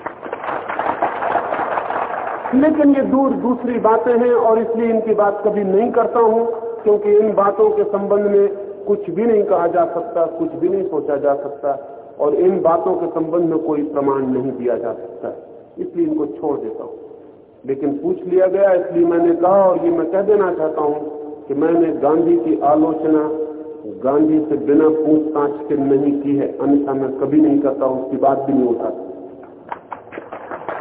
लेकिन ये दूर दूसरी बातें हैं और इसलिए इनकी बात कभी नहीं करता हूँ, क्योंकि इन बातों के संबंध में कुछ भी नहीं कहा जा सकता, कुछ भी नहीं सोचा जा सकता। और इन बातों के संबंध में कोई प्रमाण नहीं दिया जा सकता। इसलिए इनको छोड़ देता हूँ। लेकिन पूछ लिया गया, इसलिए मैंने कहा और ये मैं कह देना चाहता हूँ कि मैंने गांधी की आलोचना गांधी से बिना पूछताछ के नहीं की है। अन्यथा मैं कभी नहीं करता, उसकी बात भी नहीं उठाता।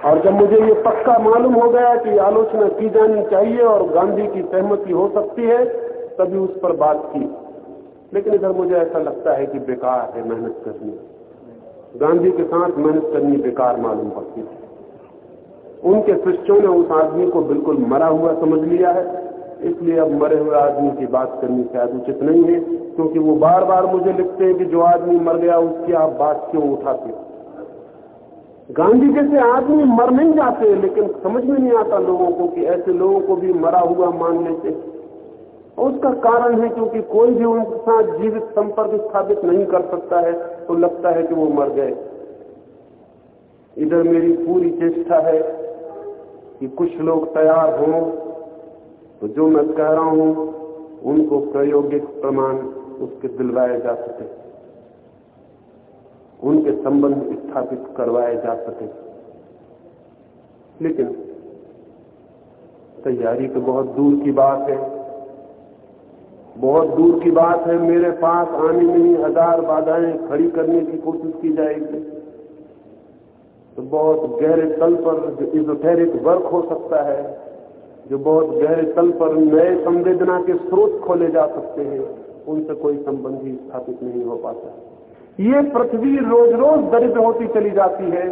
और जब मुझे ये पक्का मालूम हो गया कि आलोचना की जानी चाहिए और गांधी की सहमति हो सकती है, तभी उस पर बात की। लेकिन इधर मुझे ऐसा लगता है कि बेकार है, मेहनत करनी। गांधी के साथ मेहनत करनी बेकार मालूम पड़ती थी। उनके शिष्यों ने उस आदमी को बिल्कुल मरा हुआ समझ लिया है। इसलिए अब मरे हुए आदमी की बात करनी शायद उचित नहीं है, क्योंकि वो बार बार मुझे लिखते हैं कि जो आदमी मर गया, उसकी आप बात क्यों उठाते गांधी जैसे आदमी मर नहीं जाते, लेकिन समझ में नहीं आता लोगों को कि ऐसे लोगों को भी मरा हुआ मान लेते और उसका कारण है क्योंकि कोई भी उनके साथ जीवित संपर्क स्थापित नहीं कर सकता है तो लगता है कि वो मर गए। इधर मेरी पूरी चेष्टा है कि कुछ लोग तैयार हों तो जो मैं कह रहा हूँ, उनको प्रायोगिक प्रमाण उसके दिलवाए जा सके, उनके संबंध स्थापित करवाए जा सके। लेकिन तैयारी तो बहुत दूर की बात है। बहुत दूर की बात है, मेरे पास आने में ही हज़ार बाधाएँ खड़ी करने की कोशिश की जाएगी। तो बहुत गहरे तल पर जो इजोटेरिक वर्क हो सकता है, जो बहुत गहरे तल पर नए संवेदना के स्रोत खोले जा सकते हैं, उनसे कोई संबंध स्थापित नहीं हो पाता। ये पृथ्वी रोज रोज दरिद्र होती चली जाती है,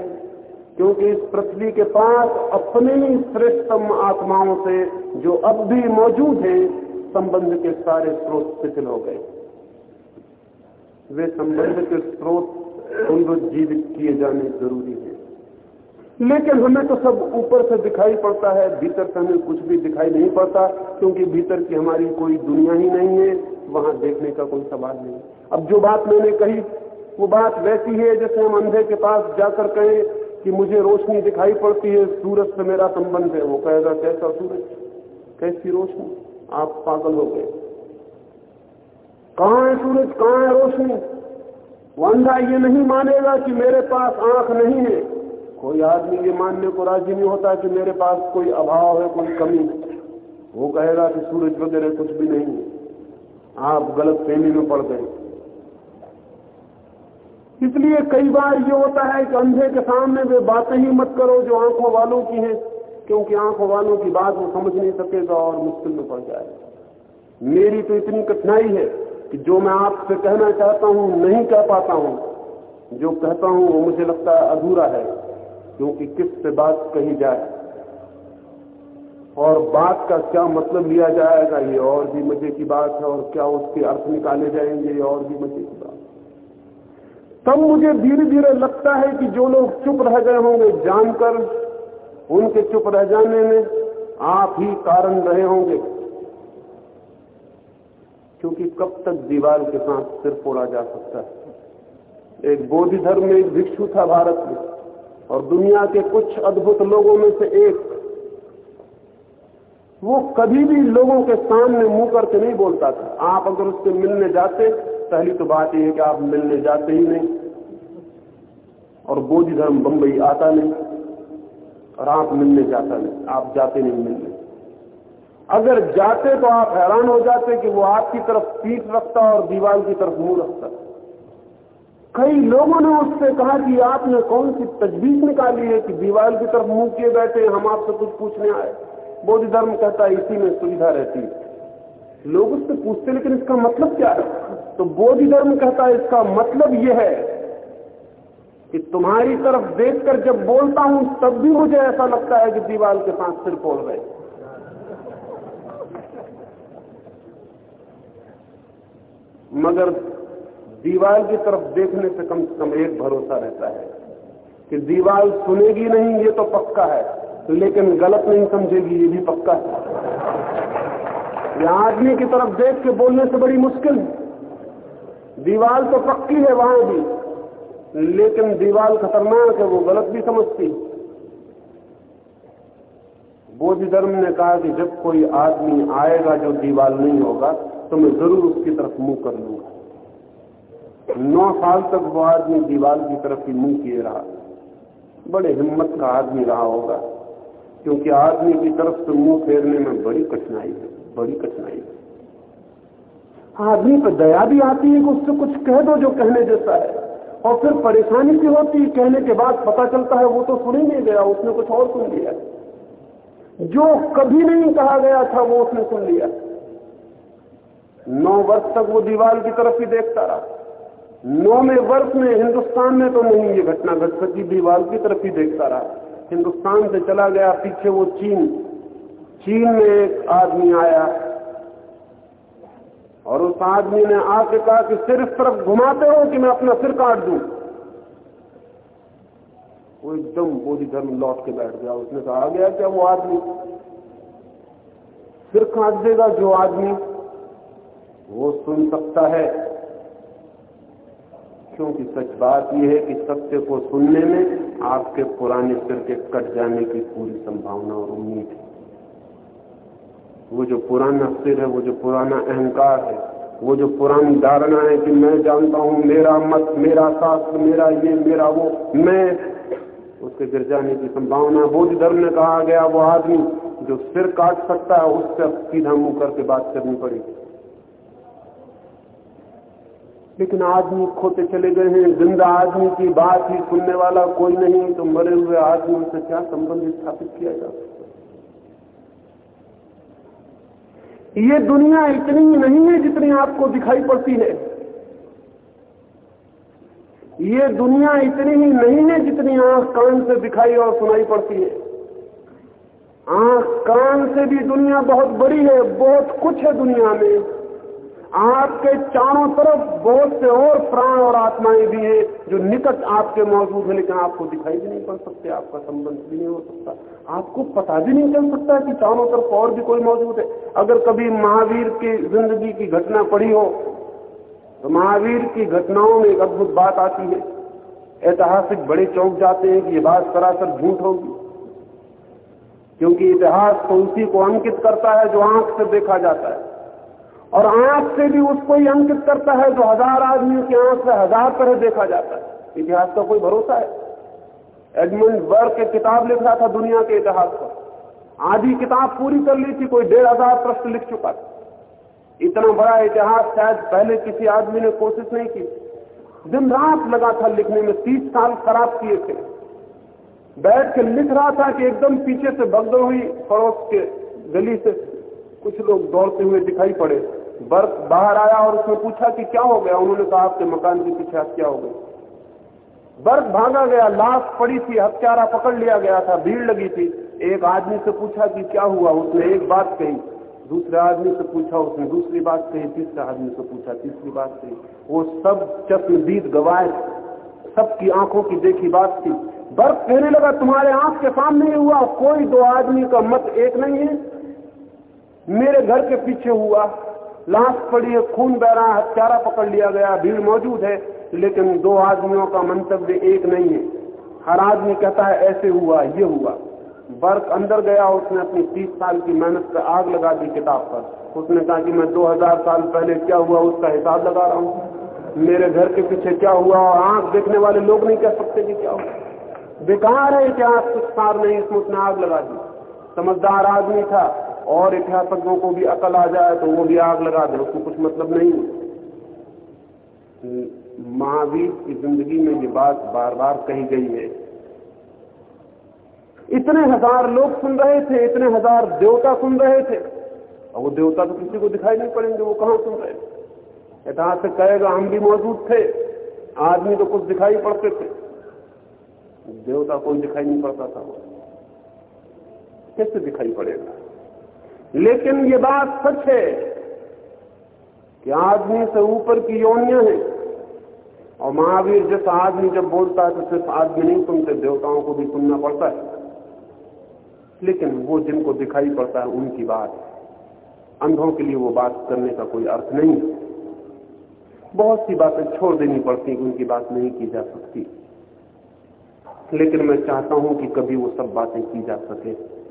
क्योंकि इस पृथ्वी के पास अपने ही श्रेष्ठतम आत्माओं से जो अब भी मौजूद हैं संबंध के सारे स्रोत शिथिल हो गए। वे संबंध के स्रोत पुनरुज्जीवित किए जाने ज़रूरी है। लेकिन हमें तो सब ऊपर से दिखाई पड़ता है, भीतर से हमें कुछ भी दिखाई नहीं पड़ता, क्योंकि भीतर की हमारी कोई दुनिया ही नहीं है, वहाँ देखने का कोई सवाल नहीं। अब जो बात मैंने कही, वो बात वैसी है जैसे हम अंधे के पास जाकर कहें कि मुझे रोशनी दिखाई पड़ती है, सूरज से मेरा संबंध है, वो कहेगा, कैसा सूरज? कैसी रोशनी? आप पागल हो गए। कहाँ है सूरज, कहाँ है रोशनी? वो अंधा ये नहीं मानेगा कि मेरे पास आँख नहीं है। कोई आदमी ये मानने को राज़ी नहीं होता कि मेरे पास कोई अभाव है, कोई कमी। वो कहेगा कि सूरज वगैरह कुछ भी नहीं है। आप गलत फहमी में पड़ गए। इसलिए कई बार ये होता है कि अंधे के सामने वे बातें ही मत करो जो आँखों वालों की हैं। क्योंकि आँखों वालों की बात वो समझ नहीं सकेगा और मुश्किल में पड़ जाएगा। मेरी तो इतनी कठिनाई है कि जो मैं आपसे कहना चाहता हूँ, नहीं कह पाता हूँ। जो कहता हूँ, वो मुझे लगता है अधूरा है, क्योंकि किस से बात कही जाए। और बात का क्या मतलब लिया जाएगा, ये और भी मज़े की बात है, और क्या उसके अर्थ निकाले जाएँगे और भी मज़े की बात। तब मुझे धीरे धीरे लगता है कि जो लोग चुप रह गए होंगे, जानकर उनके चुप रह जाने में आप ही कारण रहे होंगे। क्योंकि कब तक दीवार के साथ सिर फोड़ा जा सकता है? एक बोधि धर्म में एक भिक्षु था भारत में, और दुनिया के कुछ अद्भुत लोगों में से एक, वो कभी भी लोगों के सामने मुँह करके नहीं बोलता था। आप अगर उससे मिलने जाते, पहली तो बात यह है कि आप मिलने जाते ही नहीं, और बोधि धर्म बंबई आता नहीं। और आप मिलने जाता नहीं, आप जाते नहीं मिलने। अगर जाते तो आप हैरान हो जाते कि वो आपकी तरफ़ पीठ रखता और दीवार की तरफ़ मुँह रखता। कई लोगों ने उससे कहा कि आपने कौन सी तजवीज निकाली है कि दीवार की तरफ़ मुँह किए बैठे हम आपसे कुछ पूछने आए। बोधि धर्म कहता है, इसी में सुविधा रहती है। लोग उससे पूछते लेकिन इसका मतलब क्या है? तो बोधि धर्म कहता है, इसका मतलब यह है कि तुम्हारी तरफ़ देखकर जब बोलता हूँ, तब भी मुझे ऐसा लगता है कि दीवार के साथ सिर फोड़ रहे मगर दीवार की तरफ़ देखने से कम से कम एक भरोसा रहता है कि दीवार सुनेगी नहीं, ये तो पक्का है, लेकिन गलत नहीं समझेगी, ये भी पक्का है। ये आदमी की तरफ़ देख के बोलने से बड़ी मुश्किल दीवार तो पक्की है, वहाँ भी। लेकिन दीवार खतरनाक है, वो गलत भी समझती। बोध धर्म ने कहा कि जब कोई आदमी आएगा जो दीवार नहीं होगा तो मैं ज़रूर उसकी तरफ़ मुँह कर लूँगा। नौ साल तक वो आदमी दीवार की तरफ़ ही मुँह किए रहा। बड़े हिम्मत का आदमी रहा होगा, क्योंकि आदमी की तरफ़ से मुँह फेरने में बड़ी कठिनाई है, बड़ी कठिनाई है। आदमी पर दया भी आती है कि उससे कुछ कह दो जो कहने जैसा है। और फिर परेशानी भी होती है, कहने के बाद पता चलता है वो तो सुन ही नहीं गया, उसने कुछ और सुन लिया। जो कभी नहीं कहा गया था, वो उसने सुन लिया। नौ वर्ष तक वो दीवार की तरफ़ ही देखता रहा। नौवे वर्ष में हिंदुस्तान में तो नहीं, ये घटना घट सकी, दीवार की तरफ़ ही देखता रहा। हिंदुस्तान से चला गया, पीछे वो चीन। चीन में एक आदमी आया और उस आदमी ने आके कहा कि सिर इस तरफ़ घुमाते हो कि मैं अपना सिर काट दू? वो एकदम बोधि धर्म लौट के बैठ गया उसने कहा गया क्या वो आदमी? सिर काट देगा जो आदमी। वो सुन सकता है। क्योंकि सच बात यह है कि सत्य को सुनने में आपके पुराने सिर के कट जाने की पूरी संभावना और उम्मीद है। वो जो पुराना सिर है, वो जो पुराना अहंकार है, वो जो पुरानी धारणा है कि मैं जानता हूँ मेरा मत, मेरा शास्त्र मेरा ये, मेरा वो, मैं। उसके गिर जाने की संभावना बोध धर्म में कहा गया, वो आदमी जो सिर काट सकता है, उससे सीधा मुँह करके बात करनी पड़ेगी। लेकिन आदमी खोते चले गए हैं, ज़िंदा आदमी की बात ही सुनने वाला कोई नहीं तो मरे हुए आदमी से क्या संबंध स्थापित किया जा सकता ये दुनिया इतनी ही नहीं है जितनी आपको दिखाई पड़ती है। ये दुनिया इतनी ही नहीं है जितनी आँख कान से दिखाई और सुनाई पड़ती है। आँख कान से भी दुनिया बहुत बड़ी है, बहुत कुछ है दुनिया में। आपके चारों तरफ़ बहुत से और प्राण और आत्माएँ भी हैं जो निकट आपके मौजूद है, लेकिन आपको दिखाई भी नहीं पड़ सकते, आपका संबंध भी नहीं हो सकता। आपको पता भी नहीं चल सकता कि चारों तरफ़ और भी कोई मौजूद है। अगर कभी महावीर की ज़िंदगी की घटना पड़ी हो तो महावीर की घटनाओं में एक अद्भुत बात आती है। ऐतिहासिक बड़े चौंक जाते हैं कि ये बात सरासर झूठ होगी, क्योंकि इतिहास तो उसी को अंकित करता है जो आँख से देखा जाता है। और आँख से भी उसको ही अंकित करता है जो हज़ार आदमियों की आँख से हज़ार तरह देखा जाता है। इतिहास का कोई भरोसा है? एडमंड वर्क एक किताब लिख रहा था दुनिया के इतिहास पर। आधी किताब पूरी कर ली थी, कोई डेढ़ हज़ार प्रश्न लिख चुका था। इतना बड़ा इतिहास शायद पहले किसी आदमी ने कोशिश नहीं की। दिन रात लगा था लिखने में तीस साल खराब किए थे। बैठ के लिख रहा था कि एकदम पीछे से भगदड़ हुई पड़ोस के गली से कुछ लोग दौड़ते हुए दिखाई पड़े। बर्फ़ बाहर आया और उसने पूछा कि क्या हो गया? उन्होंने कहा, आपके मकान के पीछे हत्या हो गई बर्फ़ भागा गया, लाश पड़ी थी, हत्यारा पकड़ लिया गया था, भीड़ लगी थी। एक आदमी से पूछा कि क्या हुआ? उसने एक बात कही। दूसरे आदमी से पूछा, उसने दूसरी बात कही। तीसरे आदमी से पूछा, तीसरी बात कही। वो सब चश्मदीद गवाए सबकी आँखों की देखी बात थी। बर्फ़ कहने लगा, तुम्हारे आँख के सामने ही हुआ? कोई दो आदमी का मत एक नहीं है। मेरे घर के पीछे हुआ। लाश पड़ी है, खून बह रहा हत्यारा पकड़ लिया गया भीड़ मौजूद है, लेकिन दो आदमियों का मंतव्य एक नहीं है। हर आदमी कहता है, ऐसे हुआ, ये हुआ। बर्क अंदर गया उसने अपनी तीस साल की मेहनत से आग लगा दी किताब पर। उसने कहा कि मैं 2000 साल पहले क्या हुआ, उसका हिसाब लगा रहा हूँ। मेरे घर के पीछे क्या हुआ, और आँख देखने वाले लोग नहीं कह सकते कि क्या हुआ। बेकार है इतिहास कुछ सार नहीं, इसमें उसने आग लगा दी। समझदार आदमी था। और इतिहासज्ञों को भी अकल आ जाए तो वो भी आग लगा दे, उसको कुछ मतलब नहीं महावीर की ज़िंदगी में ये बात बार बार कही गई है। इतने हज़ार लोग सुन रहे थे, इतने हज़ार देवता सुन रहे थे। और वो देवता तो किसी को दिखाई नहीं पड़ेंगे, वो कहाँ सुन रहे थे? इतिहास से कहेगा, हम भी मौजूद थे, आदमी तो कुछ दिखाई पड़ते थे। देवता कोई दिखाई नहीं पड़ता था। कैसे दिखाई पड़ेगा? लेकिन ये बात सच है कि आदमी से ऊपर की योनिया है। और महावीर जैसा आदमी जब बोलता है तो सिर्फ़ आदमी नहीं सुनते देवताओं को भी सुनना पड़ता है। लेकिन वो जिनको दिखाई पड़ता है, उनकी बात अंधों के लिए वो बात करने का कोई अर्थ नहीं है। बहुत सी बातें छोड़ देनी पड़ती उनकी बात नहीं की जा सकती। लेकिन मैं चाहता हूँ कि कभी वो सब बातें की जा सके।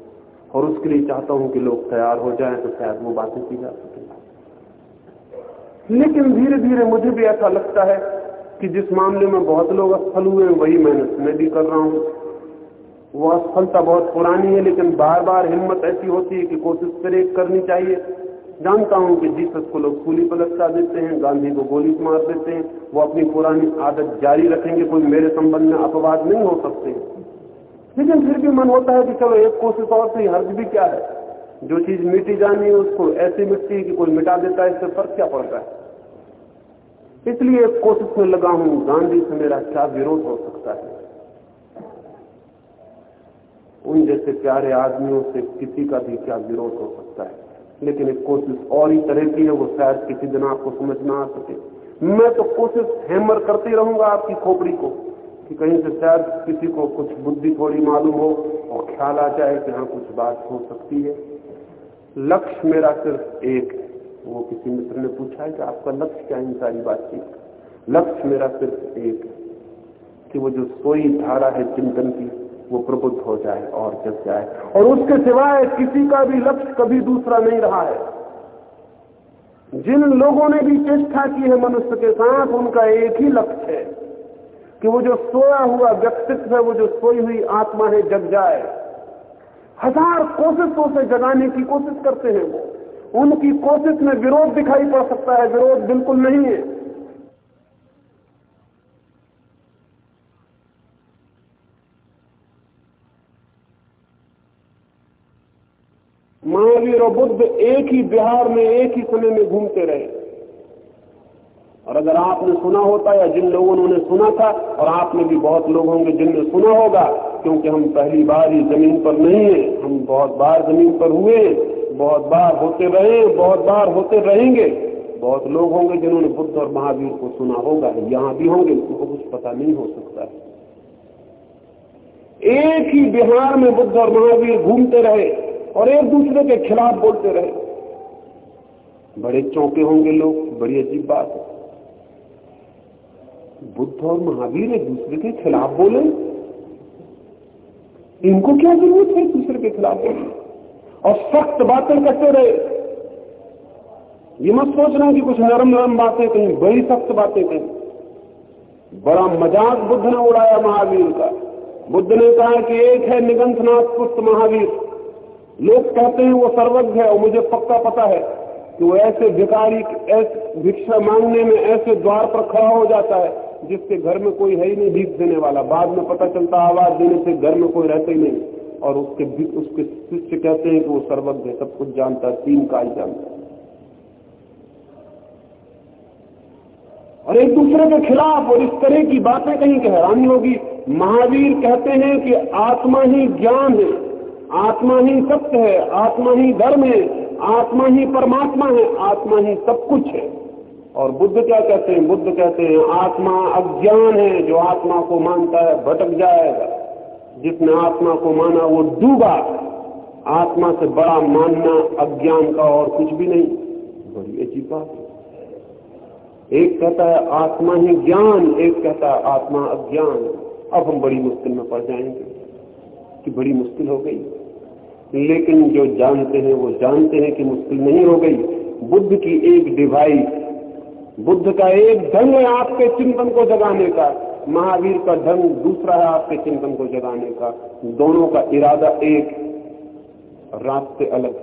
और उसके लिए चाहता हूँ कि लोग तैयार हो जाएँ तो शायद वो बातें की जा सके। लेकिन धीरे धीरे मुझे भी ऐसा लगता है कि जिस मामले में बहुत लोग असफल हुए वही मेहनत मैं भी कर रहा हूँ। वो असफलता बहुत पुरानी है, लेकिन बार बार हिम्मत ऐसी होती है कि कोशिश फिर एक करनी चाहिए। जानता हूँ कि जीसस को लोग खूली पर लटका देते हैं, गांधी को गोली मार देते हैं, वो अपनी पुरानी आदत जारी रखेंगे, कोई मेरे संबंध में अपवाद नहीं हो सकते। लेकिन फिर भी मन होता है कि चलो एक कोशिश और से हर्ज भी क्या है? जो चीज़ मिटी जानी है, उसको ऐसी मिटती है कि कोई मिटा देता है, इससे फ़र्क क्या पड़ता है? इसलिए एक कोशिश में लगा हूँ, गांधी से मेरा क्या विरोध हो सकता है? उन जैसे प्यारे आदमियों से किसी का भी क्या विरोध हो सकता है? लेकिन एक कोशिश और ही तरह की है, वो शायद किसी दिन आपको समझ में आ सके। मैं तो कोशिश हैमर करती रहूँगा आपकी खोपड़ी को। कि कहीं से शायद किसी को कुछ बुद्धि थोड़ी मालूम हो और ख्याल आ जाए कि हाँ कुछ बात हो सकती है। लक्ष्य मेरा सिर्फ़ एक वो किसी मित्र ने पूछा है कि आपका लक्ष्य क्या इन सारी बातचीत लक्ष्य मेरा सिर्फ़ एक है कि वो जो सोई धारा है चिंतन की, वो प्रबुद्ध हो जाए और जग जाए। और उसके सिवाय किसी का भी लक्ष्य कभी दूसरा नहीं रहा है। जिन लोगों ने भी चेष्टा की है मनुष्य के साथ, उनका एक ही लक्ष्य है। कि वो जो सोया हुआ व्यक्तित्व है, वो जो सोई हुई आत्मा है, जग जाए। हज़ार कोशिशों से जगाने की कोशिश करते हैं वो। उनकी कोशिश में विरोध दिखाई पड़ सकता है, विरोध बिल्कुल नहीं है। महावीर और बुद्ध एक ही बिहार में, एक ही समय में घूमते रहे। और अगर आपने सुना होता या जिन लोगों ने सुना था, और आपने भी बहुत लोग होंगे जिनने सुना होगा, क्योंकि हम पहली बार ही ज़मीन पर नहीं है, हम बहुत बार ज़मीन पर हुए बहुत बार होते रहे बहुत बार होते रहेंगे। बहुत लोग होंगे जिन्होंने बुद्ध और महावीर को सुना होगा, यहाँ भी होंगे, उनको कुछ पता नहीं हो सकता एक ही बिहार में बुद्ध और महावीर घूमते रहे, और एक दूसरे के खिलाफ बोलते रहे। बड़े चौंके होंगे लोग, बड़ी अजीब बात है। बुद्ध और महावीर एक दूसरे के खिलाफ बोले। इनको क्या ज़रूरत है दूसरे के खिलाफ बोलने और सख्त बातें करते रहे। ये मत सोचना कि कुछ नरम नरम बातें कहीं, बड़ी सख्त बातें कहीं। बड़ा मज़ाक बुद्ध ने उड़ाया महावीर का। बुद्ध ने कहा कि एक है निगंथनाथ पुत्र महावीर। लोग कहते हैं वो सर्वज्ञ है, और मुझे पक्का पता है कि वो ऐसे भिकारी ऐसे भिक्षा मांगने में, ऐसे द्वार पर खड़ा हो जाता है। जिसके घर में कोई है ही नहीं, भीख देने वाला। बाद में पता चलता, आवाज़ देने से घर में कोई रहता ही नहीं। और उसके उसके शिष्य कहते हैं कि वो सर्वज्ञ है, सब कुछ जानता है, तीन काल जानता है। और एक दूसरे के खिलाफ और इस तरह की बातें कहीं की हैरानी होगी। महावीर कहते हैं कि आत्मा ही ज्ञान है, आत्मा ही सत्य है, आत्मा ही धर्म है, आत्मा ही परमात्मा है, आत्मा ही सब कुछ है। और बुद्ध क्या कहते हैं? बुद्ध कहते हैं, आत्मा अज्ञान है, जो आत्मा को मानता है, भटक जाएगा। जिसने आत्मा को माना, वो डूबा। आत्मा से बड़ा मानना अज्ञान का और कुछ भी नहीं। बड़ी अजीब बात है। एक कहता है, आत्मा ही ज्ञान, एक कहता है, आत्मा अज्ञान। अब हम बड़ी मुश्किल में पड़ जाएँगे कि बड़ी मुश्किल हो गई। लेकिन जो जानते हैं, वो जानते हैं कि मुश्किल नहीं हो गई। बुद्ध की एक डिवाइस बुद्ध का एक ढंग है आपके चिंतन को जगाने का। महावीर का ढंग दूसरा है आपके चिंतन को जगाने का। दोनों का इरादा एक रास्ते अलग।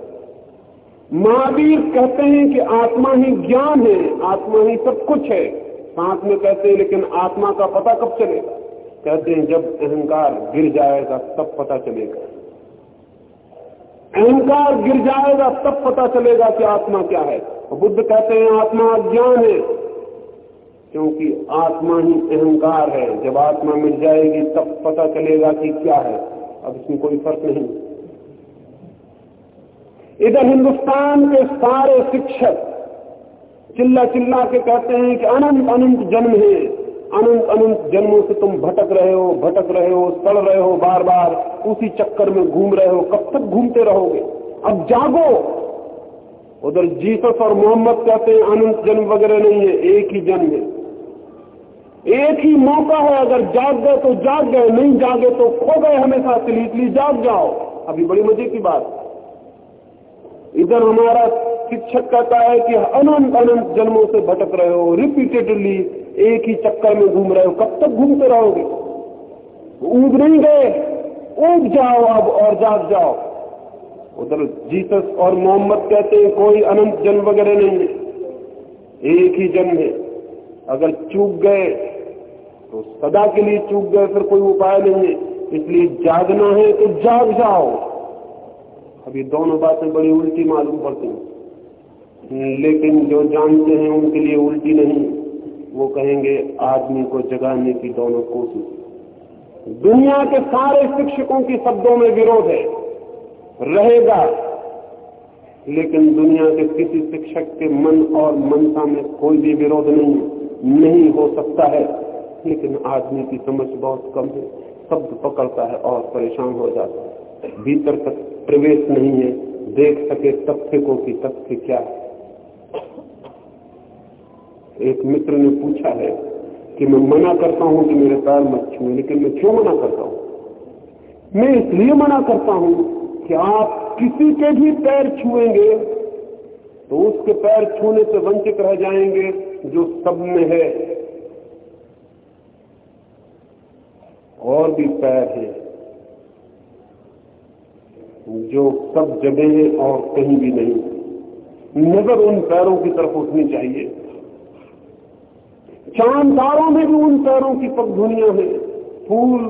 महावीर कहते हैं कि आत्मा ही ज्ञान है, आत्मा ही सब कुछ है। साथ में कहते हैं, लेकिन आत्मा का पता कब चलेगा? कहते हैं, जब अहंकार गिर जाएगा, तब पता चलेगा। अहंकार गिर जाएगा, तब पता चलेगा कि आत्मा क्या है। बुद्ध कहते हैं, आत्मा अज्ञान है। क्योंकि आत्मा ही अहंकार है। जब आत्मा मिल जाएगी, तब पता चलेगा कि क्या है। अब इसमें कोई फ़र्क नहीं। इधर हिंदुस्तान के सारे शिक्षक चिल्ला चिल्ला के कहते हैं कि अनंत अनंत जन्म है। अनंत अनंत जन्मों से तुम भटक रहे हो, भटक रहे हो, सड़ रहे हो बार बार। उसी चक्कर में घूम रहे हो। कब तक घूमते रहोगे? अब जागो। उधर जीसस और मोहम्मद कहते हैं, अनंत जन्म वगैरह नहीं है, एक ही जन्म है। एक ही मौका है, अगर जाग गए तो जाग गए, नहीं जागे तो खो गए हमेशा, चली इसलिए जाग जाओ। अभी बड़ी मज़े की बात। इधर हमारा शिक्षक कहता है कि अनंत अनंत जन्मों से भटक रहे हो रिपीटेडली एक ही चक्कर में घूम रहे हो। कब तक घूमते रहोगे? ऊब नहीं गए, ऊब जाओ अब और जाग जाओ। उधर जीसस और मोहम्मद कहते हैं, कोई अनंत जन्म वगैरह नहीं है। एक ही जन्म है। अगर चूक गए तो सदा के लिए चूक गए, फिर कोई उपाय नहीं है। इसलिए जागना है तो जाग जाओ। अब ये दोनों बातें बड़ी उल्टी मालूम पड़ती हैं। लेकिन जो जानते हैं, उनके लिए उल्टी नहीं वो कहेंगे, आदमी को जगाने की दोनों कोशिश। दुनिया के सारे शिक्षकों की शब्दों में विरोध है। रहेगा। लेकिन दुनिया के किसी शिक्षक के मन और मनता में कोई भी विरोध नहीं नहीं हो सकता है। लेकिन आदमी की समझ बहुत कम है। शब्द पकड़ता है और परेशान हो जाता है। भीतर तक प्रवेश नहीं है। देख सके तथ्य को कि तथ्य क्या है। एक मित्र ने पूछा है कि मैं मना करता हूँ कि मेरे पैर मत छुए, लेकिन मैं क्यों मना करता हूँ? मैं इसलिए मना करता हूँ कि आप किसी के भी पैर छुएँगे तो उसके पैर छूने से वंचित रह जाएँगे जो सब में है। और भी पैर हैं जो सब जगह है और कहीं भी नहीं। नज़र उन पैरों की तरफ़ उठनी चाहिए। चाँद तारों में भी उन पैरों की पगधुनिया है। फूल,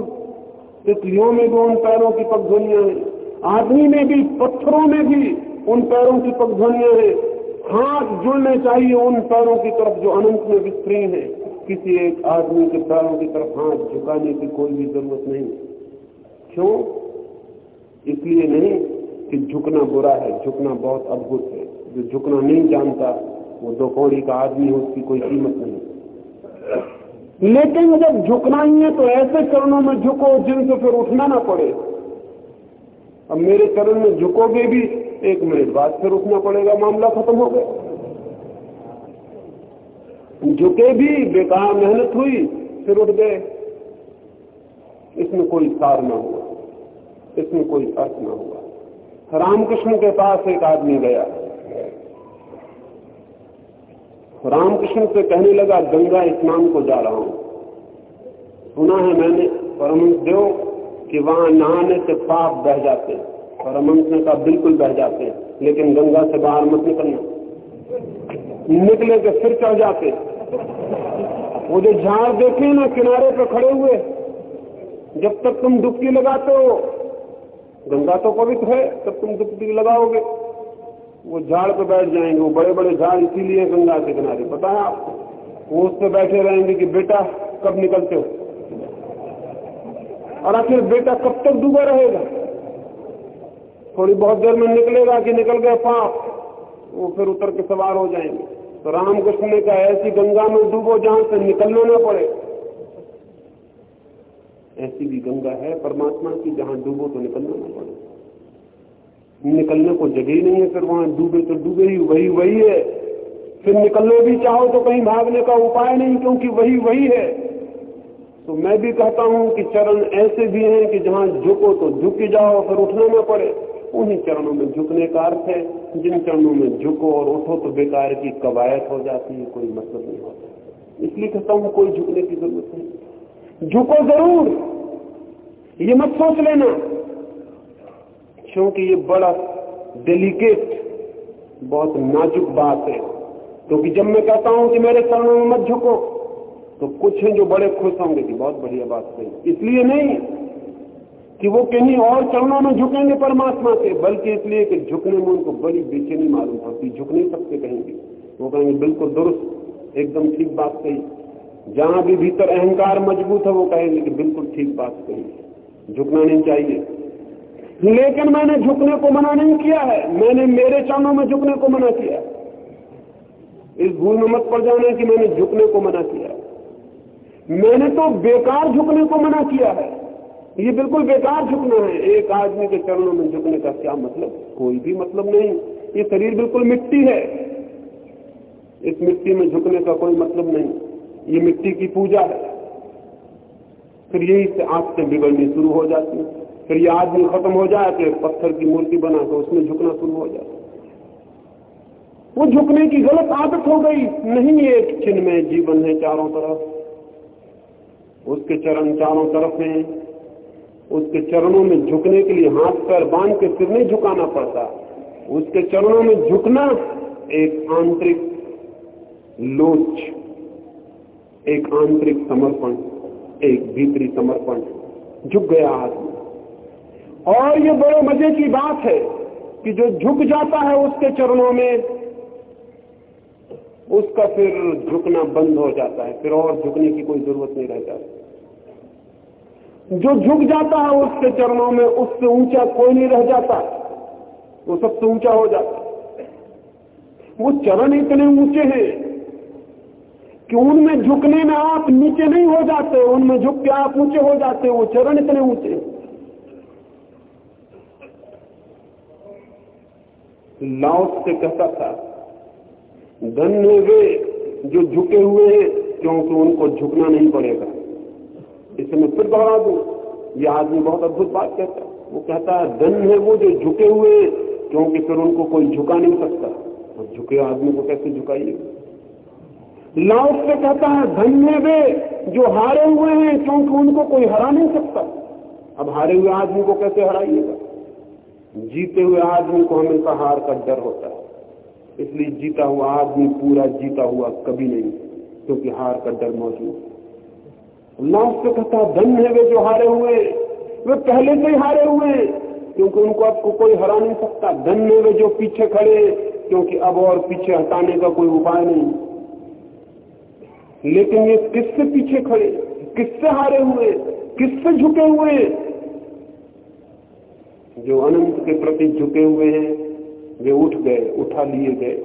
तितलियों में भी उन पैरों की पगधुनिया है। आदमी में भी, पत्थरों में भी उन पैरों की पगधुनिया है। हाथ जुड़ने चाहिए उन पैरों की तरफ़ जो अनंत में विस्तरी है। किसी एक आदमी के पैरों की तरफ़ हाथ झुकाने की कोई भी ज़रूरत नहीं। क्यों? इसलिए नहीं कि झुकना बुरा है। झुकना बहुत अद्भुत है। जो झुकना नहीं जानता, वो दो कौड़ी का आदमी हो, उसकी कोई कीमत नहीं। लेकिन जब झुकना ही है तो ऐसे चरणों में झुको जिनसे फिर उठना ना पड़े। अब मेरे चरण में झुकोगे भी, एक मिनट बाद फिर उठना पड़ेगा, मामला खत्म हो गया। झुके भी, बेकार मेहनत हुई, फिर उठ गए। इसमें कोई सार ना हुआ। इसमें कोई अर्थ ना हुआ। रामकृष्ण के पास एक आदमी गया। रामकृष्ण से कहने लगा, गंगा स्नान को जा रहा हूँ। सुना है मैंने परमंश देव कि वहाँ नहाने से पाप बह जाते हैं परमंश ने कहा बिल्कुल बह जाते हैं। लेकिन गंगा से बाहर मत निकलना। निकले के फिर चढ़ जाते वो जो झाड़ देखे ना, किनारे पर खड़े हुए, जब तक तुम डुबकी लगाते हो, गंगा तो पवित्र है, तब तुम डुबकी लगाओगे। वो झाड़ पे बैठ जाएँगे, वो बड़े बड़े झाड़ इसीलिए गंगा के किनारे। पता है आपको? वो उस पर बैठे रहेंगे कि बेटा, कब निकलते हो? और आखिर बेटा कब तक डूबा रहेगा? थोड़ी बहुत देर में निकलेगा कि निकल गए पाप। वो फिर उतर के सवार हो जाएँगे। तो रामकृष्ण ने कहा, ऐसी गंगा में डूबो जहाँ से निकलना ना पड़े। ऐसी भी गंगा है परमात्मा की, जहाँ डूबो तो निकलना ना पड़े। निकलने को जगह ही नहीं है, फिर वहाँ डूबे तो डूबे ही, वही वही है। फिर निकलने भी चाहो तो कहीं भागने का उपाय नहीं, क्योंकि वही वही है। तो मैं भी कहता हूँ कि चरण ऐसे भी हैं कि जहाँ झुको तो झुक जाओ, फिर उठना ना पड़े। उन्हीं चरणों में झुकने का अर्थ है। जिन चरणों में झुको और उठो तो बेकार की कवायद हो जाती है, कोई मतलब नहीं होता। इसलिए कहता हूँ, कोई झुकने की ज़रूरत नहीं। झुको ज़रूर। ये मत सोच लेना। क्योंकि ये बड़ा डेलिकेट बहुत नाजुक बात है। क्योंकि तो जब मैं कहता हूँ कि मेरे चरणों में मत झुको तो कुछ हैं जो बड़े खुश होंगे कि बहुत बढ़िया बात कही। इसलिए नहीं कि वो कहीं और चरणों में झुकेंगे परमात्मा से, बल्कि इसलिए कि झुकने में उनको बड़ी बेचैनी मालूम पड़ती झुक नहीं सकते कहीं भी वो कहेंगे, बिल्कुल दुरुस्त, एकदम ठीक बात कही। जहाँ भी भीतर अहंकार मज़बूत है, वो कहेंगे कि बिल्कुल ठीक बात कही। झुकना नहीं चाहिए। लेकिन मैंने झुकने को मना नहीं किया है। मैंने मेरे चरणों में झुकने को मना किया इस भूल में मत पड़ जाना कि मैंने झुकने को मना किया मैंने तो बेकार झुकने को मना किया है। ये बिल्कुल बेकार झुकना है। एक आदमी के चरणों में झुकने का क्या मतलब? कोई भी मतलब नहीं। ये शरीर बिल्कुल मिट्टी है। इस मिट्टी में झुकने का कोई मतलब नहीं। ये मिट्टी की पूजा है। फिर यही से आँखें बिगड़नी शुरू हो जाती है। फिर ये आदमी खत्म हो जाए तो पत्थर की मूर्ति बना तो उसमें झुकना शुरू हो जाता वो झुकने की गलत आदत हो गई। नहीं एक चिन्ह में जीवन है चारों तरफ़। उसके चरण चारों तरफ़ हैं। उसके चरणों में झुकने के लिए हाथ पैर बाँध के सिर नहीं झुकाना पड़ता। उसके चरणों में झुकना एक आंतरिक लोच, एक आंतरिक समर्पण, एक भीतरी समर्पण। झुक गया आदमी और ये बड़े मज़े की बात है कि जो झुक जाता है उसके चरणों में उसका फिर झुकना बंद हो जाता है, फिर और झुकने की कोई ज़रूरत नहीं रह जाती जो झुक जाता है उसके चरणों में उससे ऊँचा कोई नहीं रह जाता, वो सबसे ऊँचा हो जाता वो चरण इतने ऊँचे हैं कि उनमें झुकने में आप नीचे नहीं हो जाते, उनमें झुक के आप ऊँचे हो जाते वो चरण इतने ऊँचे लाओस से कहता था धन्य वे जो झुके हुए हैं, क्योंकि उनको झुकना नहीं पड़ेगा। इसे मैं फिर दोहरा दू, ये आदमी बहुत अद्भुत बात कहता है। वो कहता है, धन है वो जो झुके हुए हैं, क्योंकि फिर उनको कोई झुका नहीं सकता। और झुके आदमी को कैसे झुकाइए? लाउट से कहता है धन्य वे जो हारे हुए हैं, क्योंकि उनको कोई हरा नहीं सकता। अब हारे हुए आदमी को कैसे हराइएगा? जीते हुए आदमी को हमेशा हार का डर होता है। इसलिए जीता हुआ आदमी पूरा जीता हुआ कभी नहीं, क्योंकि तो हार का डर मौजूद लास्ट से कहता धन्य है वे जो हारे हुए। वे पहले से ही हारे हुए, क्योंकि उनको आपको कोई हरा नहीं सकता। धन्य वे जो पीछे खड़े, क्योंकि अब और पीछे हटाने का कोई उपाय नहीं। लेकिन ये किससे पीछे खड़े, किससे हारे हुए, किससे झुके हुए? जो अनंत के प्रति झुके हुए हैं वे उठ गए, उठा लिए गए।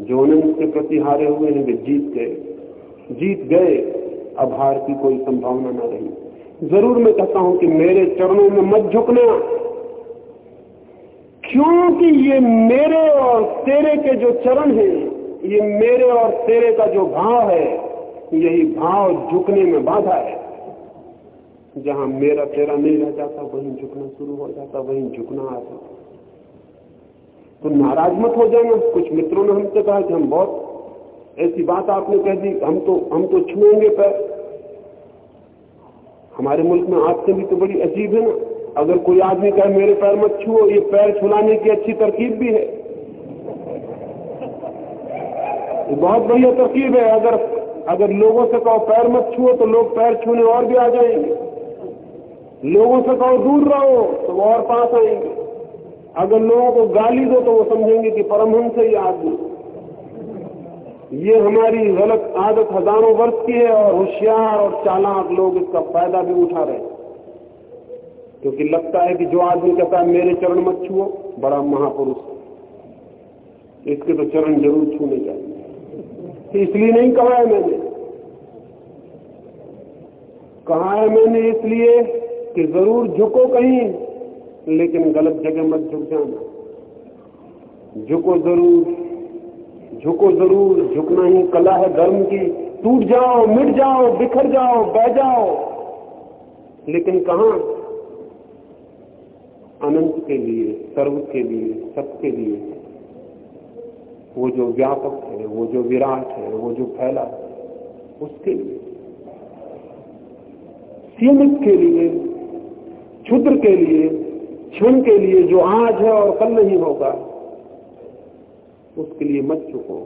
जो अनंत के प्रति हारे हुए हैं, वे जीत गए। जीत गए, अब हार की कोई संभावना न रही। ज़रूर मैं कहता हूँ कि मेरे चरणों में मत झुकना, क्योंकि ये मेरे और तेरे के जो चरण हैं, ये मेरे और तेरे का जो भाव है, यही भाव झुकने में बाधा है। जहाँ मेरा तेरा नहीं रह जाता, वहीं झुकना शुरू हो जाता, वहीं झुकना आ जाता। तो नाराज़ मत हो जाना कुछ मित्रों ने हमसे कहा कि हम बहुत ऐसी बात आपने कह दी, हम तो हम तो छुएँगे पैर। हमारे मुल्क में आज से भी तो बड़ी अजीब है ना। अगर कोई आदमी कहे, मेरे पैर मत छुओ, ये पैर छुलाने की अच्छी तरकीब भी है। ये बहुत बढ़िया तरकीब है। अगर अगर लोगों से कहो, पैर मत छुओ तो लोग पैर छूने और भी आ जाएँगे। लोगों से कहो, दूर रहो तो और पास आएँगे। अगर लोगों को गाली दो तो वो समझेंगे कि परमहंस है ये आदमी। ये हमारी गलत आदत हज़ारों वर्ष की है और होशियार और चालाक लोग इसका फ़ायदा भी उठा रहे क्योंकि लगता है कि जो आदमी कहता है, मेरे चरण मत छुओ, बड़ा महापुरुष। इसके तो चरण ज़रूर छूने चाहिए। तो इसलिए नहीं कहा है मैंने। कहा है मैंने इसलिए कि ज़रूर झुको कहीं लेकिन गलत जगह मत झुक जाना। झुको ज़रूर झुको ज़रूर, झुकना ही कला है धर्म की। टूट जाओ, मिट जाओ, बिखर जाओ, बह जाओ। लेकिन कहा? अनंत के लिए, सर्व के लिए सबके लिए। वो जो व्यापक है, वो जो विराट है, वो जो फैला है, उसके लिए। सीमित के लिए, क्षुद्र के लिए क्षण के लिए जो आज है और कल नहीं होगा, उसके लिए मत चुको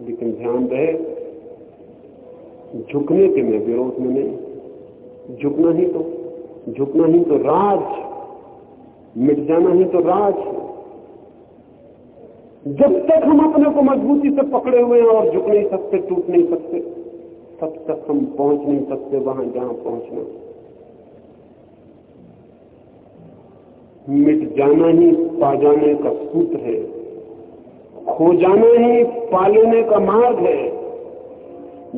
लेकिन ध्यान रहे, झुकने के मैं विरोध में नहीं, झुकना ही तो झुकना ही तो राज, मिट जाना ही तो राज। जब तक हम अपने को मजबूती से पकड़े हुए हैं और झुक नहीं सकते, टूट नहीं सकते, तब तक हम पहुँच नहीं सकते, वहाँ जहाँ पहुँचना मिट जाना ही, पा जाने का सूत्र है। खो जाना ही, पा लेने का मार्ग है।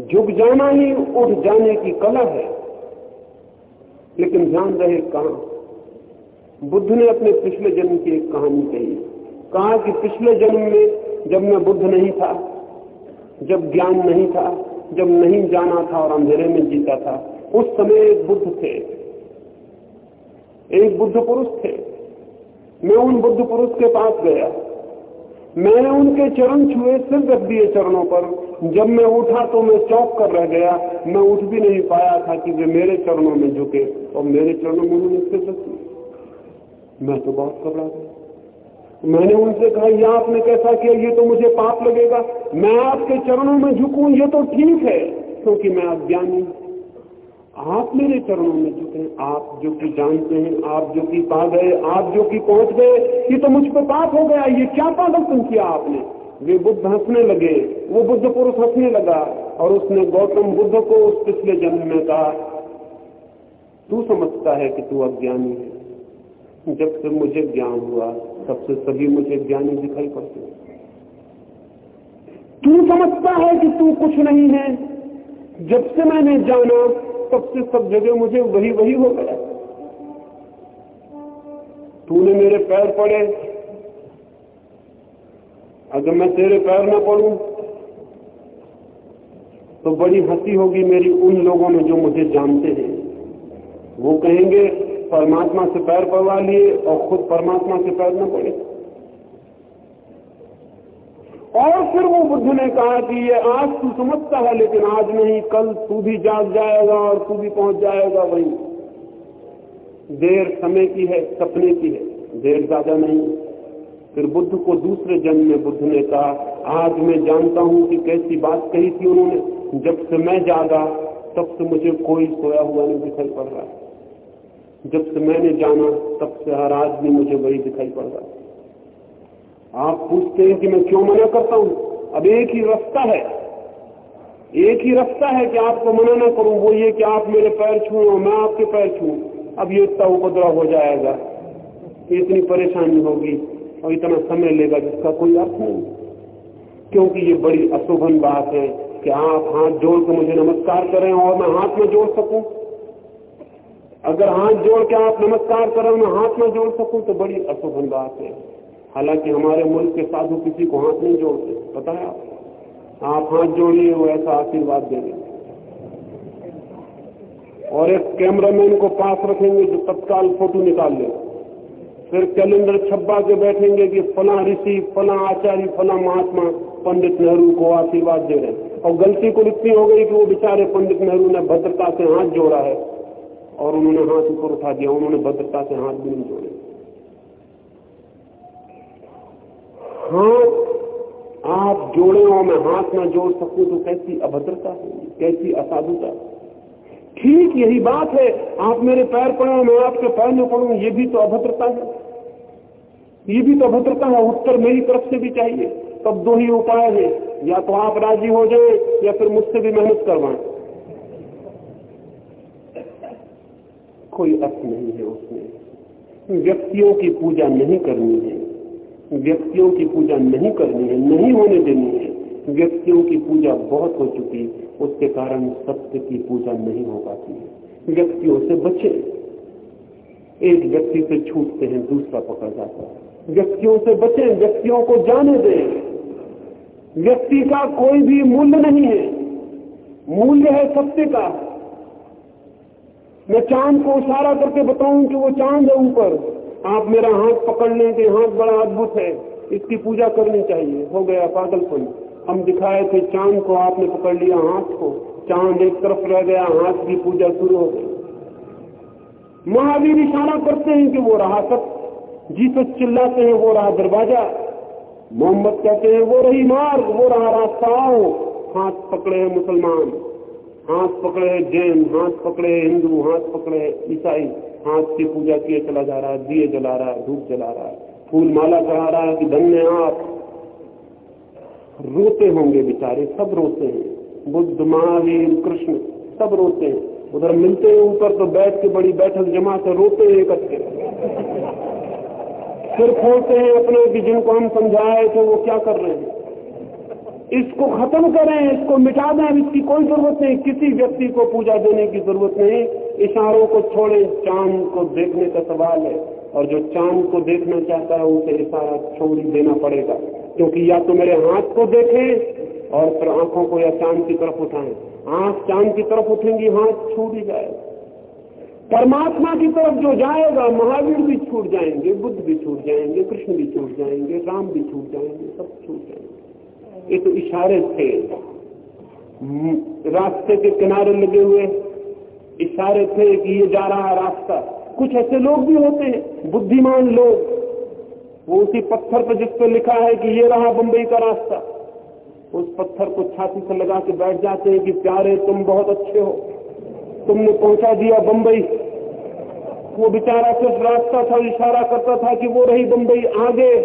झुक जाना ही, उठ जाने की कला है। लेकिन ध्यान रहे कहा? बुद्ध ने अपने पिछले जन्म की एक कहानी कही। कहा कि पिछले जन्म में जब मैं बुद्ध नहीं था, जब ज्ञान नहीं था, जब नहीं जाना था और अंधेरे में जीता था, उस समय एक बुद्ध थे। एक बुद्ध पुरुष थे। मैं उन बुद्ध पुरुष के पास गया। मैंने उनके चरण छुए सिर रख दिए चरणों पर। जब मैं उठा तो मैं चौक कर रह गया। मैं उठ भी नहीं पाया था कि वे मेरे चरणों में झुके और मेरे चरणों में उन्होंने सिर रख दिया मैं तो बहुत घबरा गया। मैंने उनसे कहा, यह आपने कैसा किया? ये तो मुझे पाप लगेगा। मैं आपके चरणों में झुकूं, ये तो ठीक है, क्योंकि मैं अज्ञानी आप मेरे चरणों में झुके आप जो कि जानते हैं, आप जो कि पा गए, आप जो कि पहुँच गए, ये तो मुझ पर पाप हो गया, ये क्या पागलपन किया आपने? वे बुद्ध हंसने लगे, वो बुद्ध पुरुष हंसने लगा और उसने गौतम बुद्ध को उस पिछले जन्म में कहा, तू समझता है कि तू अज्ञानी है। जब से मुझे ज्ञान हुआ, तब से सभी मुझे ज्ञानी दिखाई पड़ते तू समझता है कि तू कुछ नहीं है। जब से मैंने जाना तब से सब जगह मुझे वही वही हो गया। तूने मेरे पैर पड़े। अगर मैं तेरे पैर न पड़ू तो बड़ी हँसी होगी मेरी उन लोगों में जो मुझे जानते हैं। वो कहेंगे, परमात्मा से पैर पड़वा लिए और खुद परमात्मा से पैर न पड़े। और फिर वो बुद्ध ने कहा कि ये आज तू समझता है, लेकिन आज नहीं, कल तू भी जाग जाएगा और तू भी पहुँच जाएगा वहीं। देर समय की है, सपने की है, देर ज़्यादा नहीं। फिर बुद्ध को दूसरे जन्म में बुद्ध ने कहा, आज मैं जानता हूँ कि कैसी बात कही थी उन्होंने, जब से मैं जागा, तब से मुझे कोई सोया हुआ नहीं दिखाई पड़ रहा। जब से मैंने जाना, तब से हर आदमी मुझे वही दिखाई पड़ रहा। है आप पूछते हैं कि मैं क्यों मना करता हूँ? अब एक ही रास्ता है। एक ही रास्ता है कि आपको मना ना करूँ, वो ये कि आप मेरे पैर छू और मैं आपके पैर छू। अब ये इतना उपद्रव हो जाएगा। इतनी परेशानी होगी और इतना समय लेगा जिसका कोई अर्थ नहीं। क्योंकि ये बड़ी अशोभन बात है कि आप हाथ जोड़ के मुझे नमस्कार करें और मैं हाथ में जोड़ सकूँ। अगर हाथ जोड़ के आप नमस्कार करें मैं हाथ में जोड़ सकूँ तो बड़ी अशोभन बात है। हालाँकि हमारे मुल्क के साधु किसी को हाथ नहीं जोड़ते पता है आप हाथ जोड़िए, वो ऐसा आशीर्वाद दे देंगे। और एक कैमरामैन को पास रखेंगे जो तत्काल फ़ोटो निकाल ले। फिर कैलेंडर छब्बा के बैठेंगे कि फला ऋषि, फला आचार्य, फला महात्मा पंडित नेहरू को आशीर्वाद दे रहे और गलती को इतनी हो गई कि वो बेचारे पंडित नेहरू ने भद्रता से हाथ जोड़ा है और उन्होंने हाथ ऊपर उठा दिया, उन्होंने भद्रता से हाथ भी नहीं जोड़े। हाथ आप जोड़े और मैं हाथ में जोड़ सकूँ तो कैसी अभद्रता है कैसी असाधुता? ठीक यही बात है, आप मेरे पैर पड़े, मैं आपके पैर में पड़ू, ये भी तो अभद्रता है। ये भी तो अभद्रता है, उत्तर मेरी तरफ़ से भी चाहिए। तब दो ही उपाय है, या तो आप राज़ी हो जाए, या फिर मुझसे भी मेहनत करवाएँ। कोई अर्थ नहीं है उसमें। व्यक्तियों की पूजा नहीं करनी है। व्यक्तियों की पूजा नहीं करनी है, नहीं होने देनी है। व्यक्तियों की पूजा बहुत हो चुकी, उसके कारण सत्य की पूजा नहीं हो पाती है। व्यक्तियों से बचे। एक व्यक्ति से छूटते हैं, दूसरा पकड़ जाता है। व्यक्तियों से बचे, व्यक्तियों को जाने दें। व्यक्ति का कोई भी मूल्य नहीं है। मूल्य है सत्य का। मैं चाँद को इशारा करके बताऊँ कि वो चाँद है ऊपर। आप मेरा हाथ पकड़ लें कि हाथ बड़ा अद्भुत है। इसकी पूजा करनी चाहिए। हो गया पागलपन। हम दिखाए थे चाँद को आपने पकड़ लिया हाथ को। चाँद एक तरफ़ रह गया, हाथ की पूजा शुरू हो गई। महावीर इशारा करते हैं कि वो रहा सब जीसस चिल्लाते हैं, वो रहा दरवाज़ा। मोहम्मद कहते हैं, वो रही मार्ग, वो रहा रास्ता हाथ पकड़े हैं मुसलमान। हाथ पकड़े हैं जैन, हाथ पकड़े हैं हिंदू, हाथ पकड़े हैं ईसाई। हाथ की पूजा किए चला जा रहा है, दिए जला रहा है, धूप जला रहा है फूल माला चढ़ा रहा है कि धन्य आप। रोते होंगे बेचारे, सब रोते हैं। बुद्ध, महावीर, कृष्ण, सब रोते हैं। उधर मिलते हैं ऊपर तो बैठ के बड़ी बैठक जमा कर रोते हैं इकट्ठे फिर खोलते हैं अपने कि जिनको हम समझाए थे वो क्या कर रहे हैं? इसको खत्म करें, इसको मिटा दें इसकी कोई ज़रूरत नहीं। किसी व्यक्ति को पूजा देने की ज़रूरत नहीं। इशारों को छोड़े, चाँद को देखने का सवाल है। और जो चाँद को देखना चाहता है, उसे इशारा छोड़ देना पड़ेगा। क्योंकि या तो मेरे हाथ को देखें और फिर आँखों को या चाँद की तरफ़ उठाएँ। आँख चाँद की तरफ़ उठेंगी, हाथ छूट ही जाएगा। परमात्मा की तरफ़ जो जाएगा, महावीर भी छूट जाएँगे, बुद्ध भी छूट जाएँगे, कृष्ण भी छूट जाएँगे, राम भी छूट जाएँगे, सब छूट जाएँगे। ये तो इशारे थे। रास्ते के किनारे लगे हुए। इशारे थे कि ये जा रहा रास्ता। कुछ ऐसे लोग भी होते हैं, बुद्धिमान लोग। वो उसी पत्थर पर जिस पर लिखा है कि ये रहा बंबई का रास्ता। उस पत्थर को छाती से लगा के बैठ जाते हैं कि प्यारे, तुम बहुत अच्छे हो। तुमने पहुँचा दिया बंबई। वो बेचारा सिर्फ़ रास्ता था, इशारा करता था कि वो रही बंबई आगे।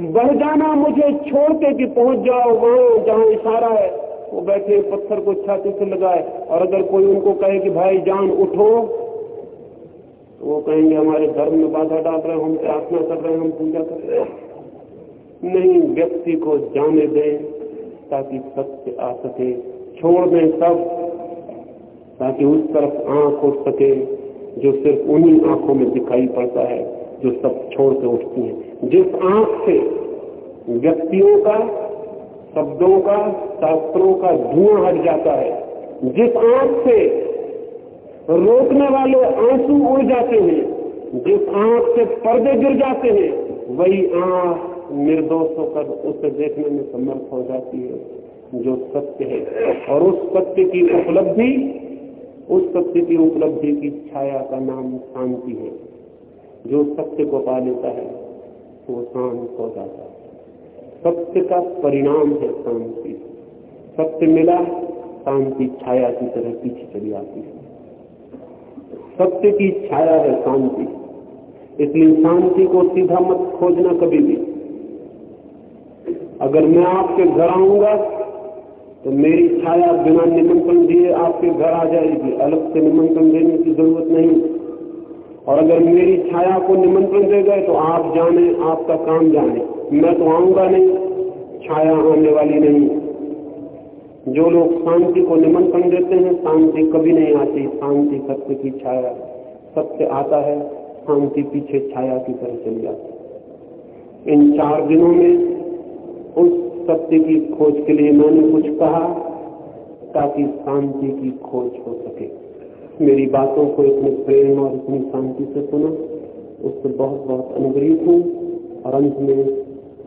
बढ़ जाना मुझे, छोड़ के कि पहुँच जाओ, वहाँ जहाँ इशारा है। वो बैठे पत्थर को छाती से लगाए और अगर कोई उनको कहे कि भाई जान उठो तो वो कहेंगे, हमारे धर्म में बाधा डाल रहे हम प्रार्थना कर रहे हम पूजा कर रहे नहीं, व्यक्ति को जाने दें ताकि सत्य आ सके, छोड़ दें सब ताकि उस तरफ़ आँख उठ सके, जो सिर्फ़ उन्हीं आँखों में दिखाई पड़ता है, जो सब छोड़ के उठती है। जिस आँख से व्यक्तियों का शब्दों का, शास्त्रों का धुआँ हट जाता है। जिस आँख से रोकने वाले आँसू उड़ जाते हैं, जिस आँख से पर्दे गिर जाते हैं, वही आँख निर्दोष होकर उसे देखने में समर्थ हो जाती है, जो सत्य है। और उस सत्य की उपलब्धि, उस सत्य की उपलब्धि की छाया का नाम शांति है। जो सत्य को पा लेता है, वो शांत हो जाता है। सत्य का परिणाम है शांति। सत्य मिला, शांति छाया की तरह पीछे चली आती है। सत्य की छाया है शांति। इसलिए शांति को सीधा मत खोजना कभी भी। अगर मैं आपके घर आऊँगा तो मेरी छाया बिना निमंत्रण दिए आपके घर आ जाएगी। अलग से निमंत्रण देने की ज़रूरत नहीं। और अगर मेरी छाया को निमंत्रण दे गए तो आप जाने, आपका काम जाने। मैं तो आऊँगा नहीं, छाया आने वाली नहीं। जो लोग शांति को निमंत्रण देते हैं, शांति कभी नहीं आती। शांति सत्य की छाया, सत्य आता है, शांति पीछे छाया की तरह चली जाती इन चार दिनों में उस सत्य की खोज के लिए मैंने कुछ कहा, ताकि शांति की खोज हो सके। मेरी बातों को इतने प्रेम और इतनी शांति से सुना। उससे बहुत बहुत अनुग्रहित हूँ। और अंत में